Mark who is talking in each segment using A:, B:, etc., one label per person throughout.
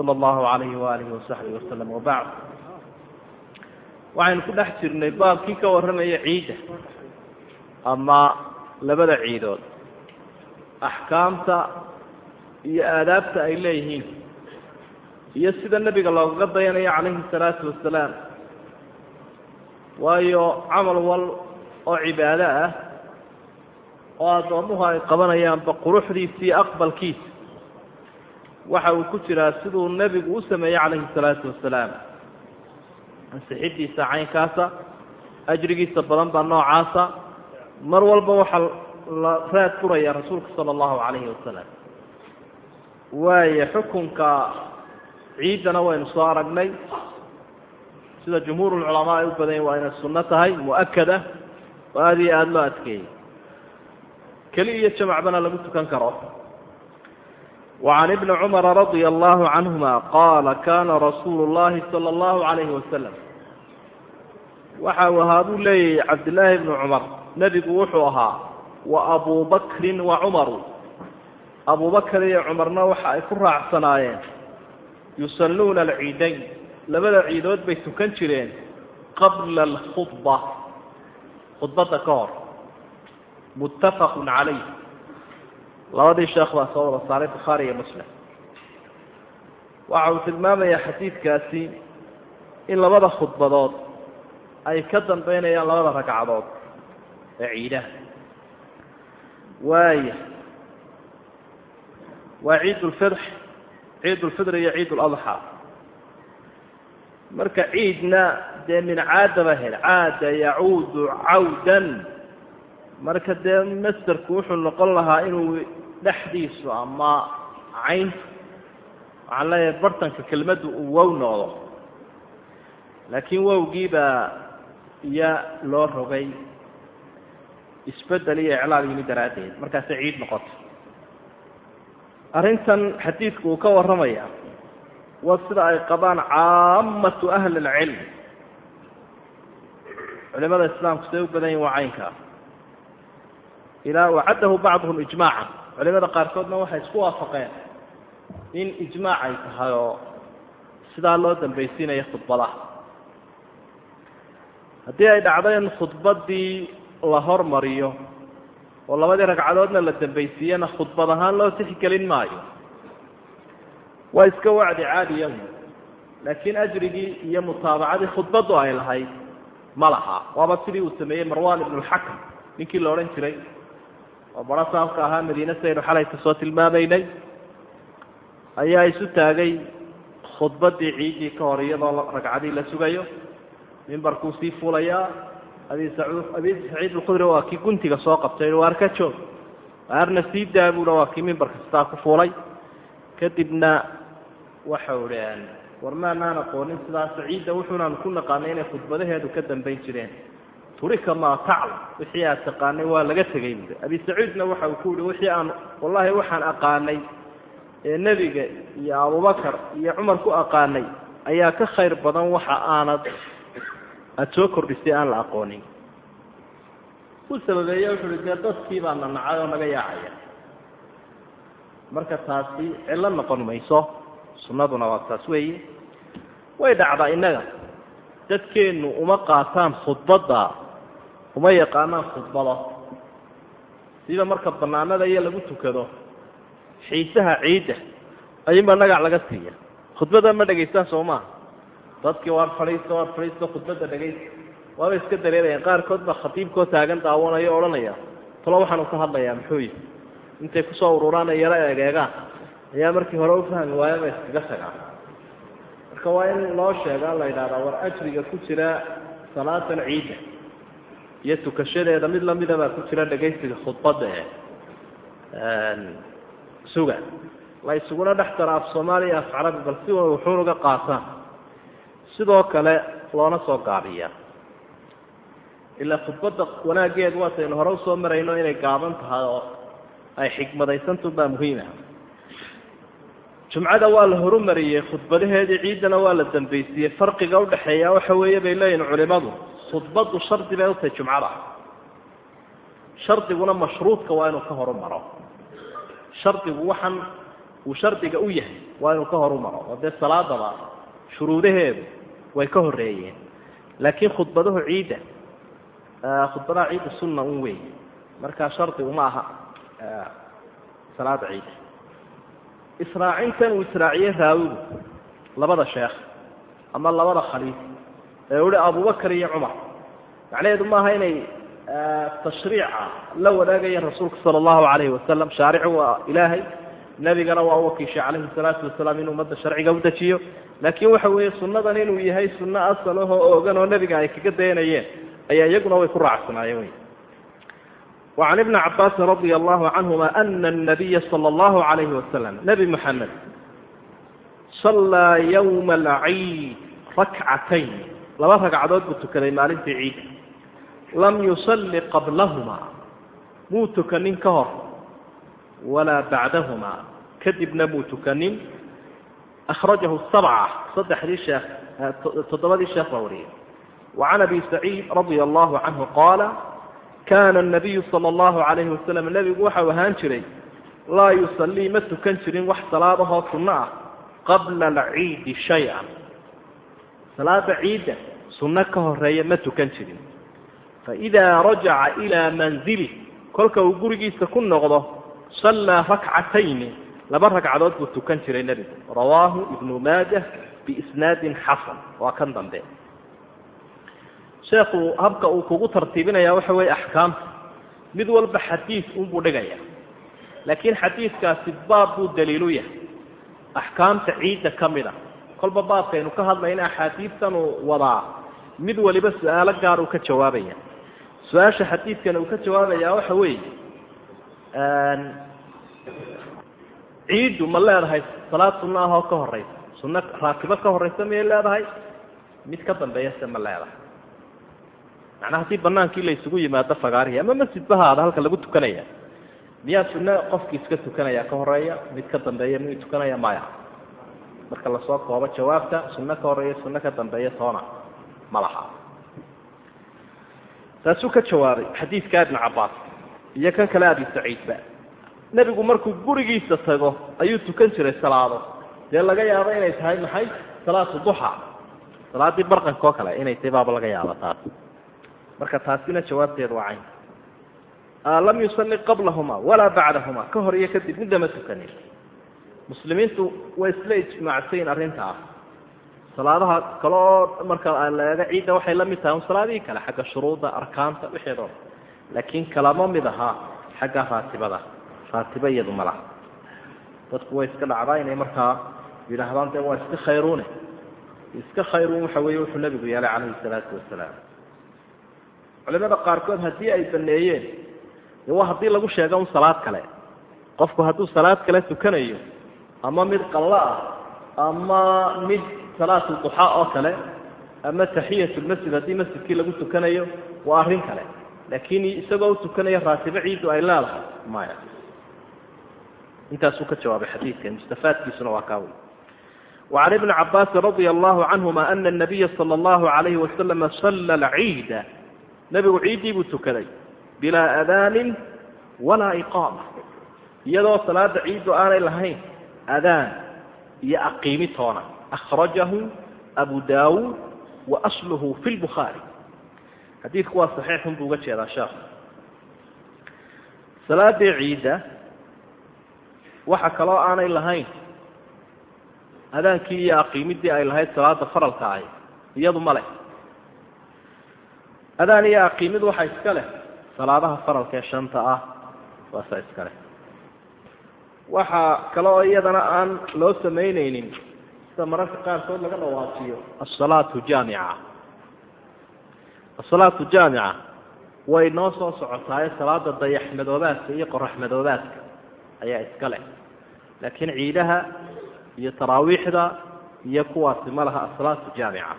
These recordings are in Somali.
A: sala allahu calayhi waaalihi wasaxbihi wasalam wabacd waxaynu ku dhex jirnay baabkii ka warramaya ciidda ama labada ciidood axkaamta iyo aadaabta ay leeyihiin iyo sida nebiga loogaga dayanayo calayhi salaatu wasalaam waayo camal wal oo cibaado ah oo addoommuhu ay qabanayaanba quruxdiisii aqbalkiisa waxa uu ku jiraa siduu nebigu u sameeyey calayhi salaatu wasalaam. Ansixidiisa caynkaasa ajrigiisa badan baa noocaasa. Mar walba waxaa la raad furaya rasuulka sala allahu calayhi wasalam waayo xukunka ciiddana waynu soo aragnay. Sida jumhuurulculamaa ay u badanyahin waa inay sunno tahay mu'akada oo aada iyo aada loo adkeeyey. Keli iyo jamacbana lagu tukan karo وعن ابن عمر رضي الله عنهما قال كان رsuuل اللhi صلى الله عليه وسلم waxa uu ahaa buu leeyahy cabdاللaahi بن cمر nebigu wuxuu ahaa وأbu bkri وcمر abu bkr iyo cmarna waxa ay ku raacsanaayeen يusaluuna الciidayn labada ciidood bay tukan jireen qabla الخطبة khudbada ka hor متafq عalayh labadii sheekh baa soo wada saaray bukhaari iyo muslim. Waxa uu tilmaamayaa xadiidkaasi in labada khudbadood ay ka dambeynayaan labada ragcadood ee ciidaha. Waaya waa ciid ulfidx ciid iyo ciid marka ciidna dee min caadaba hel caada yacuudu cawdan marka dee masterku wuxuu noqon lahaa inuu dhexdiisu ama cayntu waxaan leeyahay bartanka kelmaddu uu wow noqdo. Laakiin wowgiibaa iya loo rogay isbeddel iyo iclaal yimi daraaddeed. Markaasay ciid noqoto arrintan xadiidku uu ka warramaya waa sida ay qabaan caamatu ahli alcilm culimada islaamku siday u badan yihiin waa caynkaa ilaa wacaddahu bacduhum ijmaacan culimada qaarkoodna waxay isku waafaqeen in ijmaac ay tahay oo sidaa loo dambaysiinayo khudbadaha. Haddii ay dhacdo in khudbaddii la hormariyo oo labadii ragcadoodna la dambaysiiyena khudbad ahaan loo tixgelin maayo waa iska wacdi caadiyahu laakiin ajrigii iyo mutaabacadii khudbaddu ay lahayd ma laha. Waaba sidii uu sameeyey marwan ibnulxakam ninkii la odhan jiray oo baro saabka ahaa madiine saynu xalay ka soo tilmaamaynay ayaa isu taagay khudbaddii ciiddii ka hor iyadoo ragcadii la sugayo. Mimbarkuu sii fuulayaa abi abi saciid alkhudri waa kii guntiga soo qabtay waar ka joog. Waarna sii daa buuna waa kii mimbarka sitaa ku fuulay kadibna waxau idhi war maanaan aqoonin sidaas ciidda wuxuunaan ku naqaanay inay khudbadaheedu ka dambayn jireen turika maa taclam wixii aad taqaanay waa laga tegay buui abi sacuudna waxa uu ku yihi wixii aan wallahi waxaan aqaanay ee nebiga iyo abubakar iyo cumar ku aqaanay ayaa ka khayr badan waxa aanad aada soo kordhisay aan la aqoonin. U sababeeye wuxu uhi dee dadkii baa na nacay oo naga yaacaya. Marka taasi cillo noqon mayso sunnaduna waa taas weeye. Way dhacdaa innaga. Dadkeennu uma qaataan khudbadda uma yaqaanaan khudbado. Siba marka banaanada iyo lagu tukado xiisaha ciidda ayuunbaa nagac laga siiya. Khudbadda ma dhegaystaan soo maaha dadkii waar fadhiisto waar fadhiisto khudbadda dhegaysta waaba iska dareerayaan qaarkood baa khatiibkoo taagan daawanaya o odhanaya talo waxaanu ka hadlayaa muxuu yihi intay ku soo ururaan ay yaro egeegaan ayaa markii hore u fahmi waaya ba iskaga tagaan. Marka waa in loo sheegaa la yidhahdaa war ajriga ku jira salaadan ciidda iyo tukashadeeda mid lamida baa ku jira dhegaysiga khudbadda ee suga la isuguna dhex daro af soomaaliya af carabi bal si wuxuun uga qaataan. Sidoo kale loona soo gaabiya ilaa khudbadda wanaaggeedu waataynu hore u soo marayno inay gaaban tahay oo ay xikmadaysantu baa muhiima jumcada waa la horumariyey khudbadaheedii ciiddana waa la dambaysiiyey farqiga udhaxeeya waxa weeye bay leeyihiin culimadu khudbaddu shardi bay utahay jumcada shardiguna mashruudka waa inuu ka horumaro shardigu waxan uu shardiga u yahay waa inuu ka horumaro oo dee salaadaba shuruudaheedu way ka horeeyeen laakiin khudbadahu ciidda khudbadaha ciidda sunna un wey markaa shardigu ma aha salaada ciidda israacintan uu israaciyey raawigu labada sheekh ama labada khaliif uhi abubakar iyo cumar macnaheedu maaha inay tashriica la wadaagayeen rasuulka sala allahu calayhi wasalam shaaricu waa ilaahay nebigana waa u wakiishay calayhi salaatu wasalaam inuu ummadda sharciga u dejiyo laakiin waxa weeye sunnadan inuu yahay sunno asal ahoo oogan oo nebiga ay kaga dayanayeen ayaa iyaguna way ku raacsanaayeen wy وعن ابن عباس رضي الله عنهما أن النبي صلى الله عليه وسلم نبي محمد صلى يوم العيد ركعتين laba ragcadood buu tukaday maalintii ciida lam yusalli qablahumaa. Muu tukanin ka hor walaa bacdahumaa. Kadibna muu tukanin akhrajahu sabca saddexdii sheekh eh, toddobadii sheekh baa wariyay. Wa can abi saciid radia allahu canhu qaala kaana anabiyu sala allahu calayhi wasalam nebigu waxau ahaan jiray laa yusallii ma tukan jirin wax salaadahoo sunno ah qabla alciidi shay-an salaada ciidda sunno ka horreeya ma tukan jirin. Faidaa rajaca ilaa manzili kolka uu gurigiisa ku noqdo sallaa rakcatayni laba ragcadood buu tukan jiray nebigu rawaahu ibnu maajah biisnaadin xasan waa kan dambe. Sheekhu habka uu kugu tartiibinaya waxa weeye axkaamta mid walba xadiid unbuu dhigaya. Laakiin xadiidkaasi baab buu daliilu yahay. Axkaamta ciidda ka mid a kolba baabkaynu ka hadlayna axaadiidtan uu wadaa. Mid waliba su'aalo gaar uu ka jawaabaya. Su'aasha xadiidkan uu ka jawaabaya waxa weeye ciiddu ma leedahay salaad sunno ah oo ka horeysa sunno raatibo ka horeysa miyay leedahay mid ka dambeeya se ma leedahay. Macnaa haddii banaankii la yimaado fagaarihi ama masjidba haada halka lagu tukanaya miyaa sunno qofkii iska tukanaya ka horreeya mid ka dambeeya miyuu tukanaya maya marka la soo koobo jawaabta sunno ka horreeya sunno ka dambeeya toona ma laha. Taasuu ka jawaabay xadiidka ibn cabaas iyo kan kale abi saciidba. Nebigu markuu gurigiisa tago ayuu tukan jiray salaado. Dee laga yaabo inay tahay maxay? Salaatu duxa salaadii barqanka oo kale inay tahay baaba laga yaaba taas. Marka taasina jawaabteedu waa cayn. Lam yusalli qablahuma walaa bacdahuma. Ka hor iyo kadib midama tukanin muslimiintu way isla ijmaacsayin arrintaa salaadaha kale oo marka laega ciidda waxay la mid tahay un salaadihii kale xagga shuruudda arkaanta wixeedoo laakiin kalama mid ahaa xagga raatibada. Raatibo iyadu ma laha. Dadku way iska dhacdaa inay markaa yidhaahdaan de waa iska khayruune. Iska khayruun waxa weeye wuxuu nabigu yeelay calayhi salaatu wasalaam culimada qaarkood haddii ay baneeyeen de waa haddii lagu sheega un salaad kale. Qofku hadduu salaad kale tukanayo ama mid qallo ah ama mid salaatu duxa oo kale ama taxiyatulmasjid haddii masjidkii lagu tukanayo waa arrin kale laakiin isagoo u tukanaya raatibo ciiddu ay leedahay maya intaasuu ka jawaabay xadiidkan mustafaadkiisuna waa kaawy وعن ابن عباس رضي الله عنهما أن النبي صلى الله عليه وسلم صلى العيد نبgu ciiddii buu tukaday bilaa adaanin walaa iqaama iyadoo salaada ciiddu aanay lahayn adaan iyo aqiimi toona akhrajahu abu daawuud wa asluhu fi lbukhaari xadiidku waa saxiixun buu uga jeedaa sheekhu salaadii ciidda waxa kaloo aanay lahayn adaankii iyo aqiimidii ay lahayd salaada faralka ahi iyadu ma leh adaan iyo aqiimid waxa iska leh salaadaha faralka ee shanta ah waasa iska leh waxaa kale oo iyadana aan loo samaynaynin. Sida mararka qaarkood laga dhawaajiyo. Asalaatu jaamica. Asalaatu jaamica way noo soo socotaaye salaada dayaxmadoobaadka iyo qoraxmadoobaadka. Ayaa iska leh. Laakiin ciidaha iyo taraawiixda iyo kuwaasi ma laha asalaatu jaamica.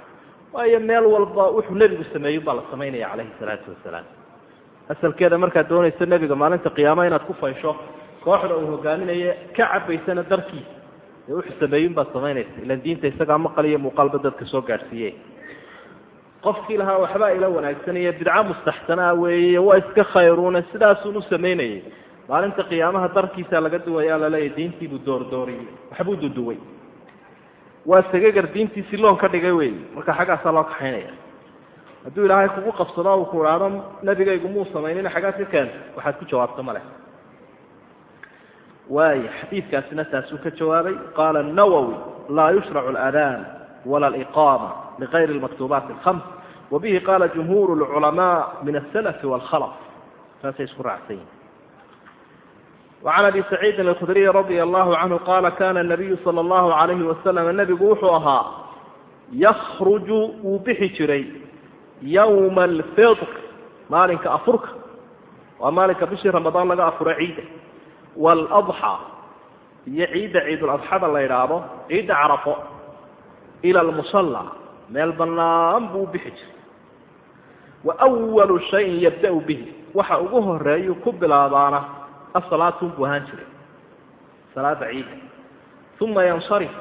A: Waayo meel walba wuxuu nebigu sameeyey baa la samaynaya calayhi salaatu wasalaam. Asalkeeda markaad doonayso nebiga maalinta qiyaama inaad ku faysho kooxda uu hogaaminaye ka cabaysana darkiisa dee wuxuu sameeyun baad samaynaysa ilan diinta isagaa maqal muuqaalba dadka soo gaadhsiiye qofkii lahaa waxbaa ila wanaagsanaya bidca mustaxsanaa weeye waa iska khayruune sidaasuun u samaynayay maalinta qiyaamaha darkiisaa laga duwaya laleeyahy diintiibuu doordooriyey waxbuu duduway waa sagagar diintiisi loon ka dhigay wey marka xaggaasaa loo kaxaynaya. Hadduu ilaahay kugu qabsado uu ku idhaahdo nabigaygu muu samaynina xaggaad ka keento waxaad ku jawaabto male waay xadiidkaasina taasuu ka jawaabay qaala الnawowi laa yushracu اladaan wala اliqama ligayri اlmaktubaat اlhams wabihi qaala jumhuur اlculamaa min aلsalafi wاlkhalaf saasay isku raacsan yihin وعn abi سacيidi الkdriي radي الlahu canhu qala kana الnabiyu salى الlahu عalayhi wasalam nebigu wuxuu ahaa yakruju wuu bixi jiray ywma اlfitr maalinka afurka waa maalinka bishii ramadaan laga afuro ciidda wاladxى iyo ciidda ciiduladxada la idhaahdo ciidda carafo ilى اlmusala meel banaan buu bixi jiray waأwalu shayin yabda'u bihi waxa ugu horeeyu ku bilaabaana asalaatun buu ahaan jiray salaada ciidda uma yansarif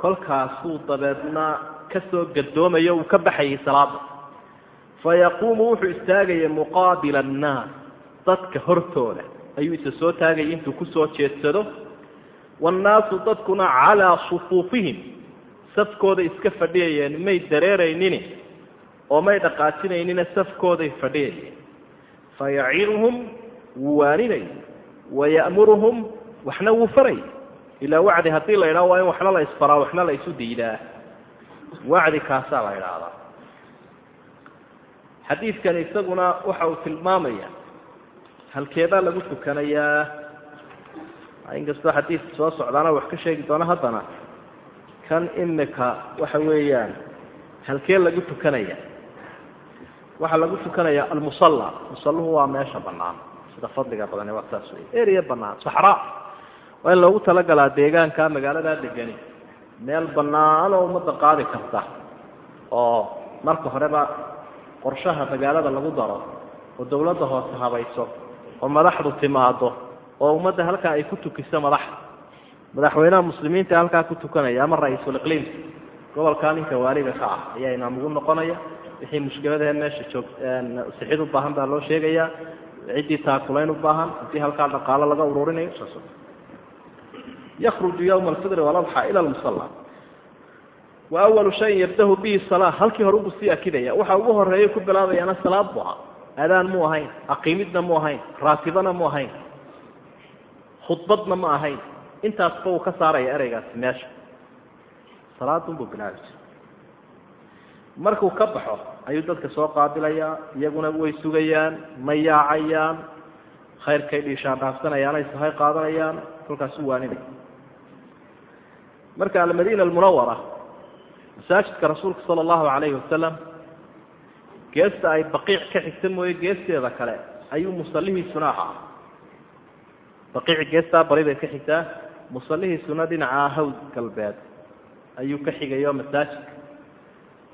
A: kolkaasuu dabeedna kasoo gadoomayo uu ka baxayay salaada fayaquumu wuxuu istaagaya muqaabila annaas dadka hortooda ayuu isa soo taagaya intuu ku soo jeedsado. Waannaasu dadkuna calaa sufuufihim safkooda iska fadhiyayeen may dareeraynini oo may dhaqaajinaynina safkooday fadhiyayeen. Fayaciruhum wuu waaninay waya'muruhum waxna wuu faray. Ilaa wacdi haddii la idhaha waa in waxna la isfaraa waxna la diidaa. Wacdi kaasaa la idhaahdaa xadiidkan isaguna waxa uu tilmaamaya halkeebaa lagu tukanayaa inkastoo xadiid soo socdaana wax ka sheegi doono haddana. Kan imika waxa weeyaan halkee lagu tukanaya. Waxaa lagu tukanaya almusalla. Musalluhu waa meesha banaan sida fadliga badani waa saas wey erea banaan saxraa waa in loogu talagalaa deegaanka magaaladaa degani. Meel banaan oo ummadda qaadi karta. Oo marka horeba qorshaha magaalada lagu daro oo dawladda hoose habayso oo madaxdu timaado oo ummadda halkaa ay ku tukiso madaxda madaxweynaha muslimiinta halkaa ku tukanaya ama ra'iisul iqliimka gobolkaa ninka waaliga ka ah ayaa imaam ugu noqonaya. Wixii mushkiladee meesha joog sixid u baahan baa loo sheegayaa. Ciddii taakulayn u baahan haddii halkaa dhaqaalo laga ururinayo saas yakruju yawma alfidri waladxa ila lmusalla wa awalu shayin yabdahu bihi salaa halkii hore ubuu sii akidaya waxa ugu horreeya ku bilaabayaana salaad bu ahaa adaan mu ahayn aqiimidna mu ahayn raatibana mu ahayn khudbadna ma ahayn intaasba uu ka saaraya ereygaasi meesha. Salaadunbuu bilaabi. Jira markuu ka baxo ayuu dadka soo qaabilayaa iyaguna way sugayaan ma yaacayaan khayrkay dhiishaan dhaafsanayaanay sahay qaadanayaan kolkaasuu waaninaya marka almadiina almunawara masaajidka rasuulka sala allahu calayhi wasalam geesta ay baqiic ka xigta mooye geesteeda kale ayuu musallihiisuna ahaa. Baqiici geestaa bari ka xigtaa musallihiisuna dhinaca hawd galbeed ayuu ka xigayo masaajidka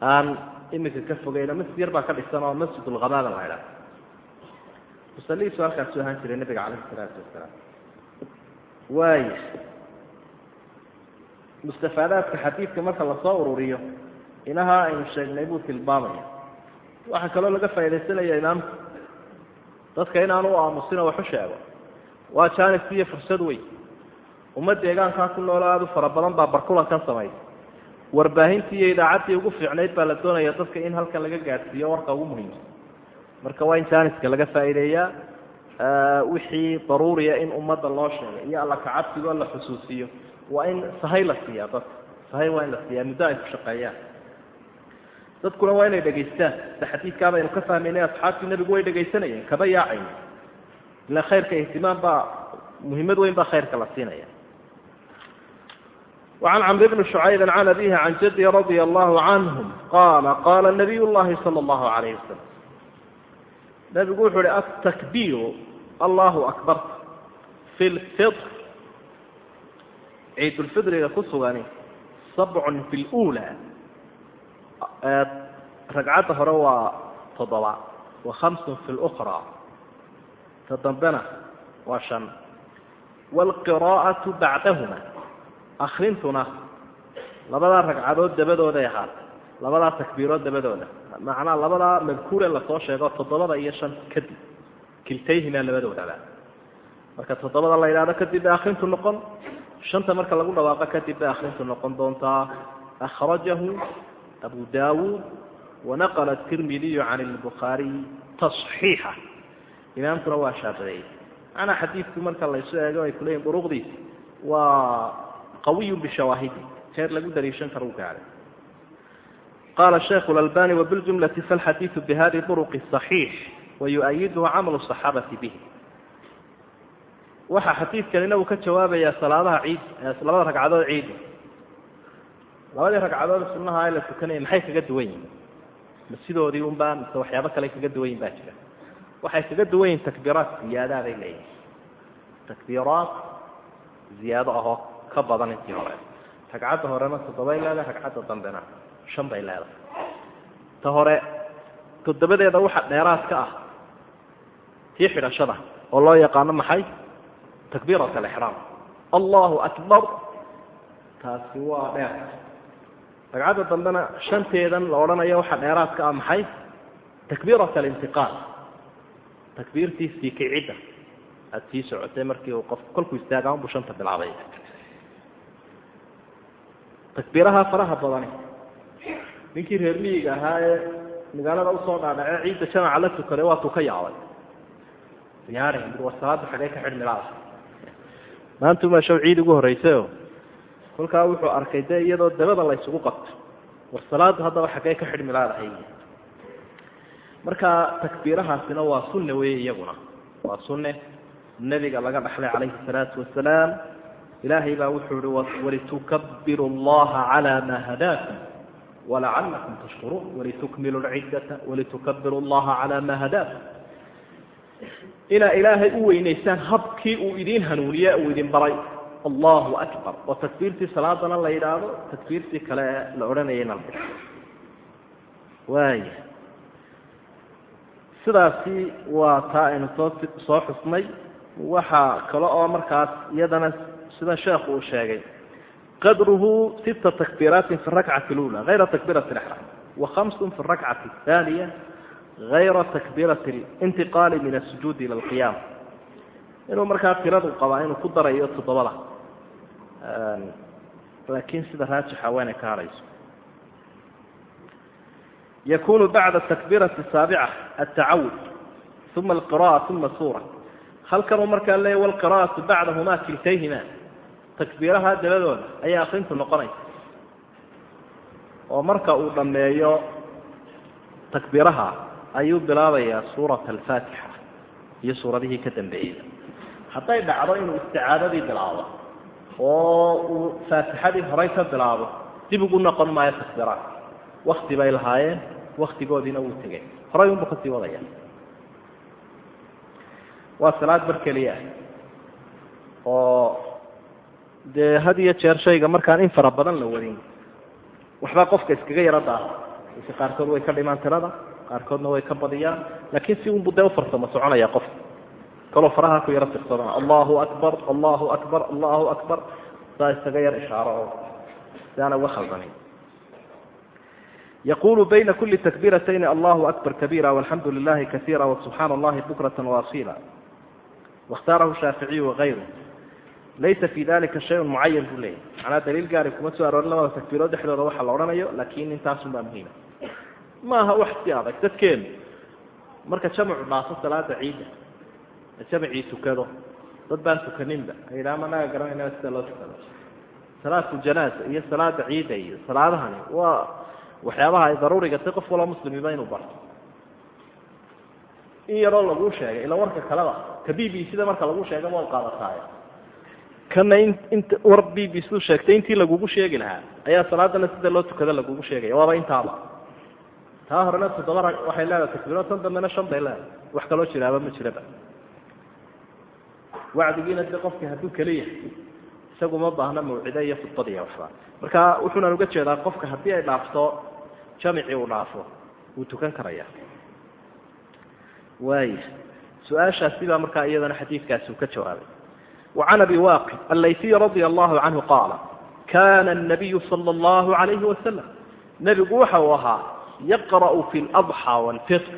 A: aan imika ka fogeyno masjid yar baa ka dhisan oo masjid ulkhamada la idhaha musallihiisu halkaasuu ahaan jiray nabiga calayhi salaatu wasalaam waaya mustafaadaadka xadiidka marka la soo ururiyo inaha aynu sheegnay buu tilmaamaya waxaa kaloo laga faaidaysanaya imaamka dadka inaanu u aamusino waxu sheego. Waa janis iyo fursad weyn. Ummad deegaankaa ku noolo aada u fara badan baa barkulankan samaysa warbaahintii iyo idaacaddii ugu fiicnayd baa la doonaya dadka in halkan laga gaadhsiiyo warka ugu muhiimsan. Marka waa in janiska laga faa'iideeyaa wixii daruuriya in ummadda loo sheegay iyo alla kacabsigoo la xusuusiyo. Waa in sahay la siiyaa dadka. Sahay waa in la siiyaa muddo ay ku shaqeeyaan dadkuna waa inay dhegaystaan sida xadiidkaa baynu ka fahmaynay asxaabtii nebigu way dhegaysanayeen kaba yaacayn ila khayrka ihtimaam baa muhiimad weyn baa khayrka la siinaya وعن cمر بن شعyب عن أbيه عن جدي رضي الله عنهم قال قال نبي اللhi صلى الله عليه وسلم نبgu wuxu uhi التكبير الله أكبر في الفطر ciid الفطriga ku sugani سبع في الأولى ragcadda hore waa toddoba wa khamsun fi lukra ta dambena waa shan. Waalqiraa'atu bacdahuma akrintuna labadaa ragcadood dabadooday ahaatay. Labadaa takbiirood dabadooda. Macnaa labadaa madkuure la soo sheego toddobada iyo shan kadib. Kiltayhimaa labadoodaba marka toddobada la yidhahdo kadib bay akrintu noqon shanta marka lagu dhawaaqo kadib bay akrintu noqon doontaa akhrajahu abu dawuud wanaqla atirmidiyu can lbukhaariy tasxiixa imaamkuna waa shaaficiyey. Macnaa xadiidku marka laysu eego ay kuleeyihin duruqdiisi waa qawiyu bishawaahidi heer lagu daliishan karo u gaahay qala shaykhu lalbani wabiljumlati falxadiidu bihadi duruqi صaxiix wayu'ayiduhu camalu صaxaabati bih waxaa xadiidkanina uu ka jawaabayaa salaadaha ciid labada ragcadood ciida labadii ragcadood sunnaha la tukanaya maxay kaga duwan yihiin ma sidoodii unbaa mise waxyaabo kale kaga duwan yihiin baa jira. Waxay kaga duwan yihiin takbiiraat ziyaadaha bay leeyihiin takbiiraat ziyaado ahoo ka badan intii hore. Ragcadda horena toddobay leedahay ragcadda dambena shan bay leedahay. Ta hore toddobadeeda waxa dheeraad ka ah tii xidhashada oo loo yaqaano maxay? Takbiirat alixraam allahu akbar. Taasi waa dheer ragcadda dambena shanteedan la odhanayo waxa dheeraad ka ah maxay? Takbiirat alintiqaal. Takbiirtii sii kicidda aada sii socotay markii uu qof kolkuu istaagaa unbuu shanta bilaabay. Takbiiraha faraha badani. Ninkii reer miyiga ahaa ee magaalada u soo dhaadhace ciidda jamaca la tukaday waa tuu ka yaabay yaari war salaada xagee ka xidhmilaada maantu maa shaw ciid ugu horraysayo kolkaa wuxuu arkay dee iyadoo dabada la qabto. War salaada haddaba xagee ka xidhmilaadahay marka takbiirahaasina waa sunne weeye iyaguna. Waa sunne. Nebiga laga dhaxlay calayhi salaatu wasalaam ilaahay baa wuxuu ihi walitukabiru allaha calaa maa hadaakum walacalakum tashkuruun. Walitukmilu lciddata walitukabiru allaha calaa maa hadaakum. Inaa ilaahay u weynaysaan habkii uu idiin hanuuniye uu idin baray allahu akbar. Oo takbiirtii salaadana la yidhaahdo takbiirtii kale la odhanayayna la waaya sidaasi waa taa aynu soo soo xusnay. Waxaa kale oo markaas iyadana sida sheekhu uu sheegay. Qadruhu sita takbiiraatin fi rakcati lula hayra takbiirati lixraam wa khamsun fi rakcati athaniya hayra takbiirati lintiqaali min asujuudi ila alqiyaam. Inuu markaa tiradu qabaa inuu ku darayo toddobada laakiin sida raajixa waa inay ka hadhayso. Yakunu bacda takbiirati saabica altacawud uma alqira'a uma suura halkanuu markaa leeya walqira'atu bacdahuma kiltayhima takbiiraha dabadooda ayaa akrintu noqonaysa. Oo marka uu dhammeeyo takbiiraha ayuu bilaabayaa suurata alfaatixa iyo suuradihii ka dambeeyey. Hadday dhacdo inuu isticaadadii bilaabo oo uu faatixadii horay ka bilaabo dib ugu noqon maayo takbiiraadka wakti bay lahaayeen waktigoodiina wuu tegay horay unbuu ka sii wadaya waa salaad bar keliya oo dee had iyo jeer shayga markaan in fara badan la wadin waxbaa qofka iskaga yaro daara ise qaarkood way ka dhimaan tirada qaarkoodna way ka badiyaan laakiin si unbu dee ufarsamo soconaya qof kaloo faraha ku yaro tirsadana allahu akbar allahu akbar allahu akbar. Saa isaga yar ishaaro. Oo si aana uga khaldanin. Yaqulu bayna kuli takbiiratayni allahu akbar kabiira walxamdu lilahi kaiira wasubxaana allahi bukrata waasila waاkhtaarahu shaaficiyu wagayru laysa fi dalika shayun mucayan buu leeyahy macnaa daliil gaari kuma soo aroorin labada takbiirood dhexdooda waxa la odhanayo laakin intaasun baa muhiima. Ma aha wax si adag dadkeenu. Marka jamacu dhaafo salaada ciidda jamacii tukado dad baan tukaninba ayidhaha ma naga garanayna sida loo tukado salaatu janaaza iyo salaada ciidda iyo salaadahani waa waxyaabaha ay daruuriga tay qof waloo muslimiba inuu barto. In yaroo laguu sheegay ila warka kaleba ka b b sida marka lagu sheega ma qaadataay kana int war b b sidu sheegtay intii lagugu sheegi lahaa ayaa salaadana sida loo tukada lagugu sheegaya waaba intaaba. Taa horena toddoba waxay leedahay takbiiro tan dambena shan bay leedahay. Wax kaloo jiraaba ma jiraba wacdigiina se qofki hadduu keliya isagu ma baahna mawcido iyo khudbad iyo waxba. Marka wuxuunan uga jeedaa qofka haddii ay dhaafto jamicii uu dhaafo wuu tukan karaya waaya su'aashaasi baa markaa iyadana xadiidkaasi uu ka jawaabay. Wacan abi waaqid allaytiy radia allahu canhu qaala kana anabiyu sala allahu calayhi wasalam nebigu waxa uu ahaa yaqra'u fi ladxaa waalfitr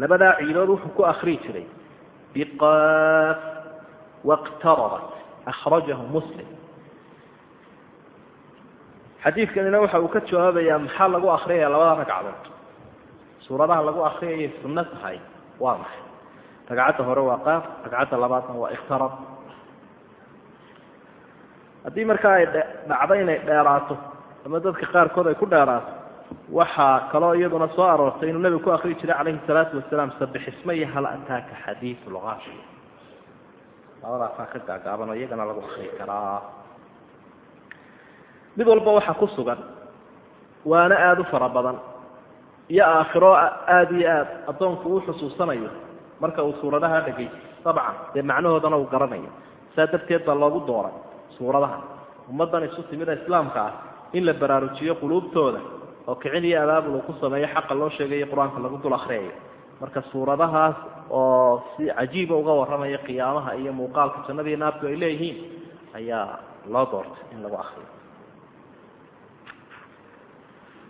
A: labadaa ciidood wuxuu ku akrii jiray biqaaf واqتربت أخرجه مسلم xadiidkanina waxa uu ka jawaabayaa maxaa lagu akriyaya labada ragcadood suuradaha lagu akriyayay sunno tahay waa maxay ragcadda hore waa qaaf ragcadda labaadna waa اktarab haddii markaa ay dhacdo inay dheeraato ama dadka qaarkood ay ku dheeraato waxaa kaloo iyaduna soo aroortay inuu nebigu ku akriyi jiray calayhi salaatu wasalaam sabixisma iyo hal ataaka xadiiu lqaashi labadaasaa ka gaagaaban oo iyagana lagu akriyi karaa. Mid walba waxaa ku sugan waana aada u fara badan. Iyo aakhiro aada iyo aad addoonku uu xusuusanayo marka uu suuradaha dhegaysto dabcan dee macnahoodana uu garanayo. Saa darteed baa loogu dooray suuradaha ummaddan isu timida islaamka ah in la baraarujiyo quluubtooda oo kicin iyo abaabul uu ku sameeyo xaqa loo sheegayo qur'aanka lagu dul akriyayo marka suuradahaas oo si cajiiba uga warramaya qiyaamaha iyo muuqaalka jannadii naarku ay leeyihiin ayaa loo doortay in lagu akriyo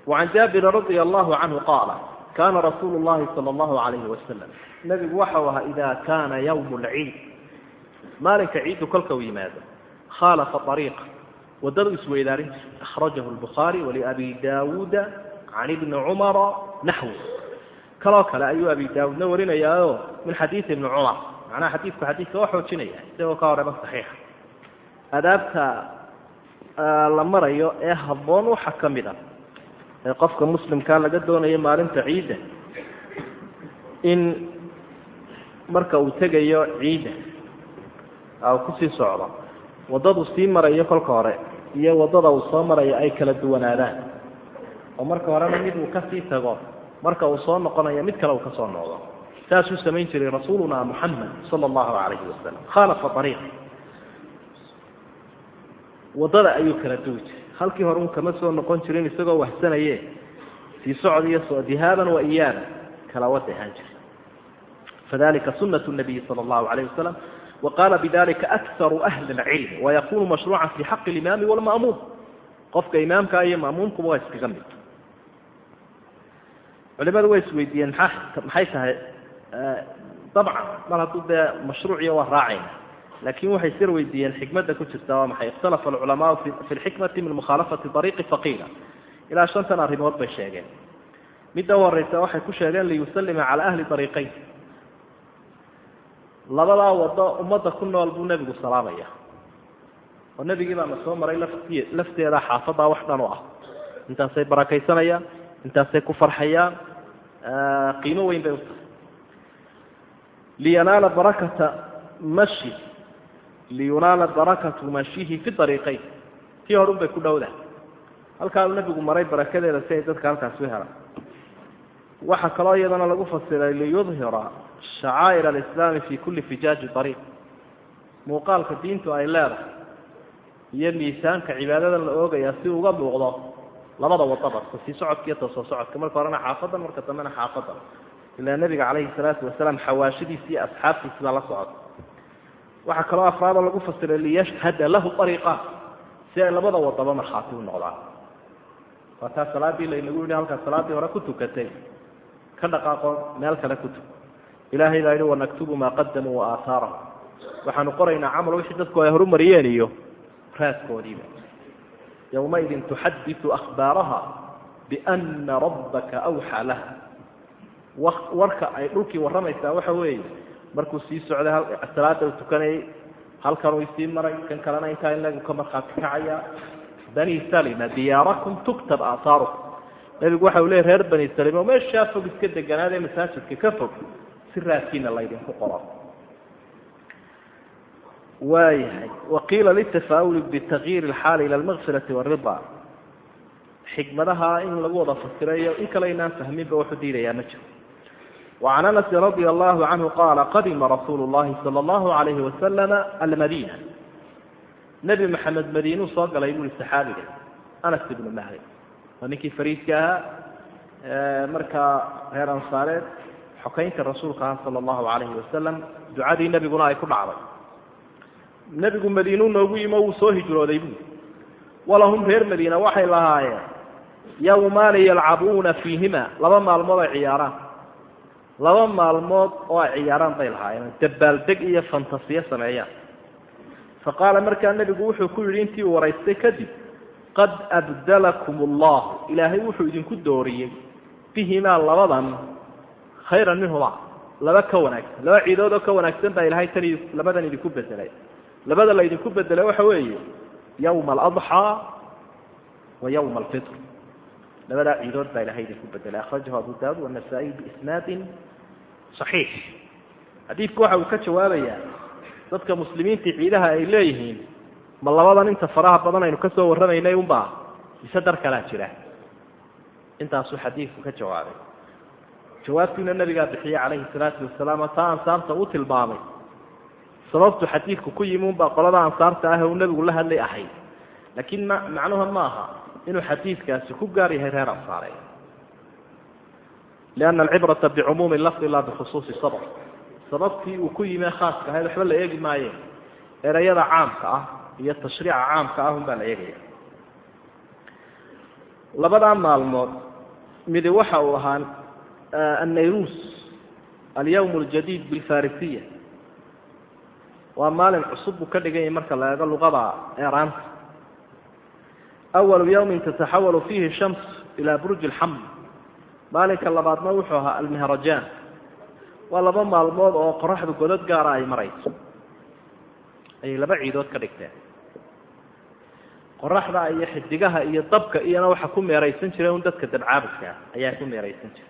A: wacan jaabiri radia allahu canhu qaala kaana rasuulu llahi sala allahu alayhi wasalam nebigu waxau ahaa ida kaana yawmu lciid maalinka ciiddu kolka u yimaado khaalafa ariiqa waddadu isweydaarin jir akhrajahu lbukhaari waliabi daawuuda can ibni cumara naxwi kaloo kale ayuu abi daawuudna warinayaao min xadiii ibni cumar. Macnaha xadiidku xadiidka waa xoojinaya isagoo ka horeba saxiixa. Adaabta ah, la marayo ee haboon waxa ka mid a ee qofka muslimkaa laga doonayo maalinta ciidda in marka uu tegayo ciidda uu ku sii socdo. Waddadu sii marayo kolka hore iyo waddada uu soo marayo ay kala duwanaadaan. Oo marka horena mid uu ka sii tago marka uu soo noqonaya mid kale uu ka soo noqdo. Saasuu samayn jiray rasuuluna muxamed sala allahu alayhi wasalam khaalafa ariiq waddada ayuu kala duwi jiray halkii hore uu kama soo noqon jirin isagoo wahsanaye sii socod iyo dihaaban wa iyaaban kala wadehaan jiray. Fadalika sunat nabiyi sala allahu alayh wasalam waqaala bidalika akaru ahli اlcilmi wayakunu mashruucan fi xaqi limaami wاlma'muum qofka imaamka iyo ma'muumkuba waa iskaga mid culimadu way isweydiiyeen maa maxay tahay? Dabcan mar hadduu dee mashruuciya waa raacayna. Lakin waxay sir weydiiyeen xikmadda ku jirta waa maxay? Ikhtalafa alculamaau fi lxikmati min mukhaalafati ariiqi faqiila. Ilaa shantan arrimood bay sheegeen. Midda horeysa waxay ku sheegeen liyusalima cala ahli ariiqayn labadaa wado ummadda ku nool buu nebigu salaamaya. Oo nebigii baana soo maray lafteeda xaafaddaa wax dhan u ah. Intaasay barakaysanayaan intaasay ku farxayaan qiimo weyn bay u liyanaala barakata mashi liyunaala barakatu mashihi fi ariiqayn tii horun bay ku dhowda. Halkaanu nebigu maray barakadeeda si ay dadka halkaas u helaan. Waxaa kaloo iyadana lagu fasiray liyudhira shacaa'ir alislaami fi kulli fijaaji ariiq muuqaalka diintu ay leedahay iyo miisaanka cibaadadan la oogayaa si uga muuqdo labada wadaba sii socodka iyo tasoo socodka. Marka horena xaafadan marka dambena xaafadan. Ilaa nebiga calayhi salaatu wasalaam xawaashidiisi iyo asxaabtiisi baa la socota waxaa kaloo afraada lagu fasiray liyashhada lahu ariiqaan si ay labada wadaba markhaati u noqdaan. Waa taa salaadii laynagu yidhi halkaa salaaddii hore ku tukatay. Ka dhaqaaqo meel kale ku tuk ilaahay baa yihi wanaktubu maa qadamuu wa aahaarahum waxaanu qoraynaa camal wixii dadku ay horumariyeen iyo raadkoodiiba yowmaidin tuxaditu akhbaaraha biana rabbaka awxaa laha warka ay dhulkii warramaysaa waxa weeye markuu sii socday salaada uu tukanayay halkanuu isii maray kan kalena intaa in lagu ka markhaati kacaya bani salima diyaarakum tuktab aahaarukum nebigu waxa uu leey reer bani salima meeshaa fog iska deganaadee masaajidka ka fog si raadkiina laydinku qoro waayahay waqiila litafaa'uli bitagyiiri alxaali ila almakfirati waalrida xikmadaha in lagu wada fasirayo in kale inaan fahminba waxu diidayaa ma jiro وعن أنس رضي الله عنه قال قدم رsuuل اللhi صلى الله عليه وسلم المdينة نبi محamed mdينu soo galay bui صxaabiga أنس بن mالك waa ninkii فriiska ahaa markaa reer ansaareed xokaynta rasuulka ah sala allahu calayhi wasalam ducadii nebiguna ay ku dhacday nebigu madiinuu noogu yimo wuu soo hijrooday buui walahum reer madiina waxay lahaayeen yawmaani yalcabuuna fiihima. Laba maalmood ay ciyaaraan. Laba maalmood oo ay ciyaaraan bay lahaayeen. Dabaaldeg iyo fantasiyo sameeyaan. Fa qaala markaa nebigu wuxuu ku yidhi intii waraystay kadib qad abdalakum allahu ilaahay wuxuu idinku dooriyey bihimaa labadan khayran minhuma laba ka wanaagsan laba ciidood oo ka wanaagsan baa ilahay tan labadan idinku bedelay labada la idinku bedelay waxa weeye yawma aladxaa wa yawma alfitr. Labadaa ciidood baa ilahay idinku bedelay akhrajahu abu daawud wanasaa'iy biisnaadin saxiix. Xadiidku waxa uu ka jawaabayaa dadka muslimiintii ciidaha ay leeyihiin ma labadan inta faraha badan aynu ka warramaynay unbaa mise dar kalaa jira. Intaasuu xadiidku ka jawaabay. Jawaabtiina nabigaa bixiyey calayhi salaatu wasalaam oo taa u tilmaamay sababtu xadiidku ku yimi unbaa qolada ansaarta ah uu nebigu la hadlay ahayd. Laakiin macnuha ma aha inuu xadiidkaasi ku gaar yahay reer ansaareed lianna alcibrata bicumuumi lafdi laa bikhusuusi sabab sababtii uu ku yimi khaaska ahayd waxba la eegi maaye. Erayada caamka ah iyo tashriica caamka ah un baa la eegaya. Labadaa maalmood midi waxa uu ahaa annayrus alyawm aljadiid bilfarisiya waa maalin cusub buu ka dhigan marka la eego luqada eraanta awalu yawmin tataxawalu fiihi shams ilaa burji alxamd maalinka labaadna wuxuu ahaa almihrajaan. Waa laba maalmood oo qoraxdu godad gaara ay marayso ayay laba ciidood ka dhigteen. Qoraxda iyo xidigaha iyo dabka iyona waxa ku meeraysan jira un dadka dabcaabudkaa ayaa ku meeraysan jira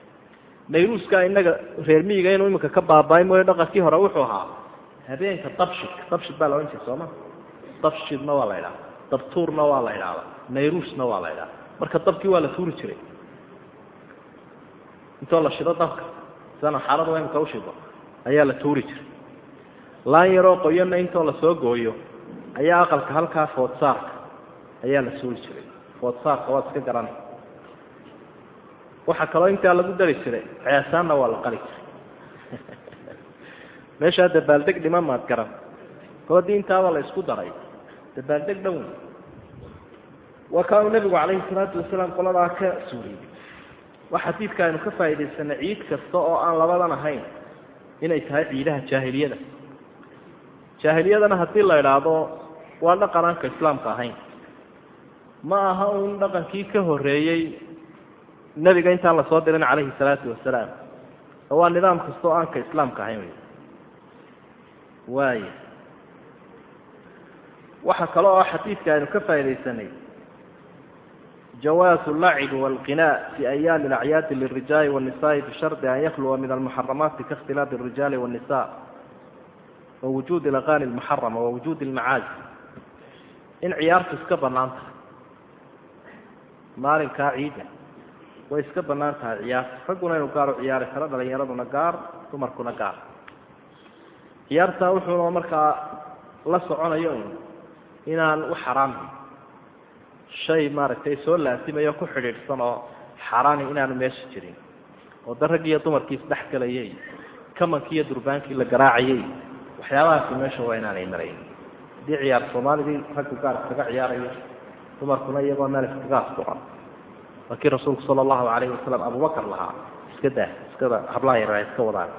A: nayruuska inaga reer miyiga inuu iminka ka baaba'ay dhaqankii hore wuxuu ahaa habeenka dabshid dabshid baa la odhan jira sooma. Dabshidna waa la idhaha dabtuurna waa la idhaahda nayruusna waa la idhaha marka dabkii waa la tuuri jiray. Intoo la shido dabka sidana xaalada imika ushido ayaa la tuuri jiray. Laan yaroo qoyana intoo la soo gooyo ayaa aqalka halkaa foodsaarka ayaa la suuli jiray. Foodsaarka waad iska garan. Waxaa kaloo intaa lagu dari jiray ceesaanna waa la qali jiray meeshaa dabaaldeg dhima maad garan. Koodii intaaba la isku daray. Dabaaldeg dhown waa kaanu nebigu calayhi salaatu wasalaam qoladaa ka suuriyey waa xadiidka aynu ka faa'iidaysanay ciid kasta oo aan labadan ahayn inay tahay ciidaha jaahiliyada. Jaahiliyadana haddii la idhaahdo waa dhaqan aanka islaamka ahayn. Ma aha uun dhaqankii ka horreeyey nebiga intaan la soo dirin calayhi salaatu wasalaam. Oo waa nidaam kasta oo aanka islaamka ahayn wy waaya waxaa kale oo xadiidka aynu ka faaidaysanay jawaazu lacibi wاlqinaa fi ayaami alacyaadi lirijaali wالnisaءi bishardi an yakluwa min almuxaramaati kaاkhtilaafi الrijaali wالnisa wawujuudi اlaqani اlmuxarama wawujuudi اlmacaazi in ciyaartu iska banaan tahay maalinkaa ciida way iska banaan tahay ciyaarta ragguna inu gaar u ciyaari karo dhalinyaraduna gaar dumarkuna gaar ciyaartaa wuxuuna markaa la soconayo inaan u xaraamhi shay maaragtay soo laasimayo ku xidhiidhsan oo xaaraani inaanu meesha jirin. Oo da raggi iyo dumarkii isdhex kamankii iyo durbaankii la garaacayay waxyaabahaasi meesha waa inaanay marayn. Haddii ciyaar soomaalidii raggu gaar iskaga ciyaarayo dumarkuna iyagoo meel iskaga asbuqan waa kii rasuulku sala allahu calayhi wasalam abubakar lahaa iska daa iskada hablaha yaraa iska wadaan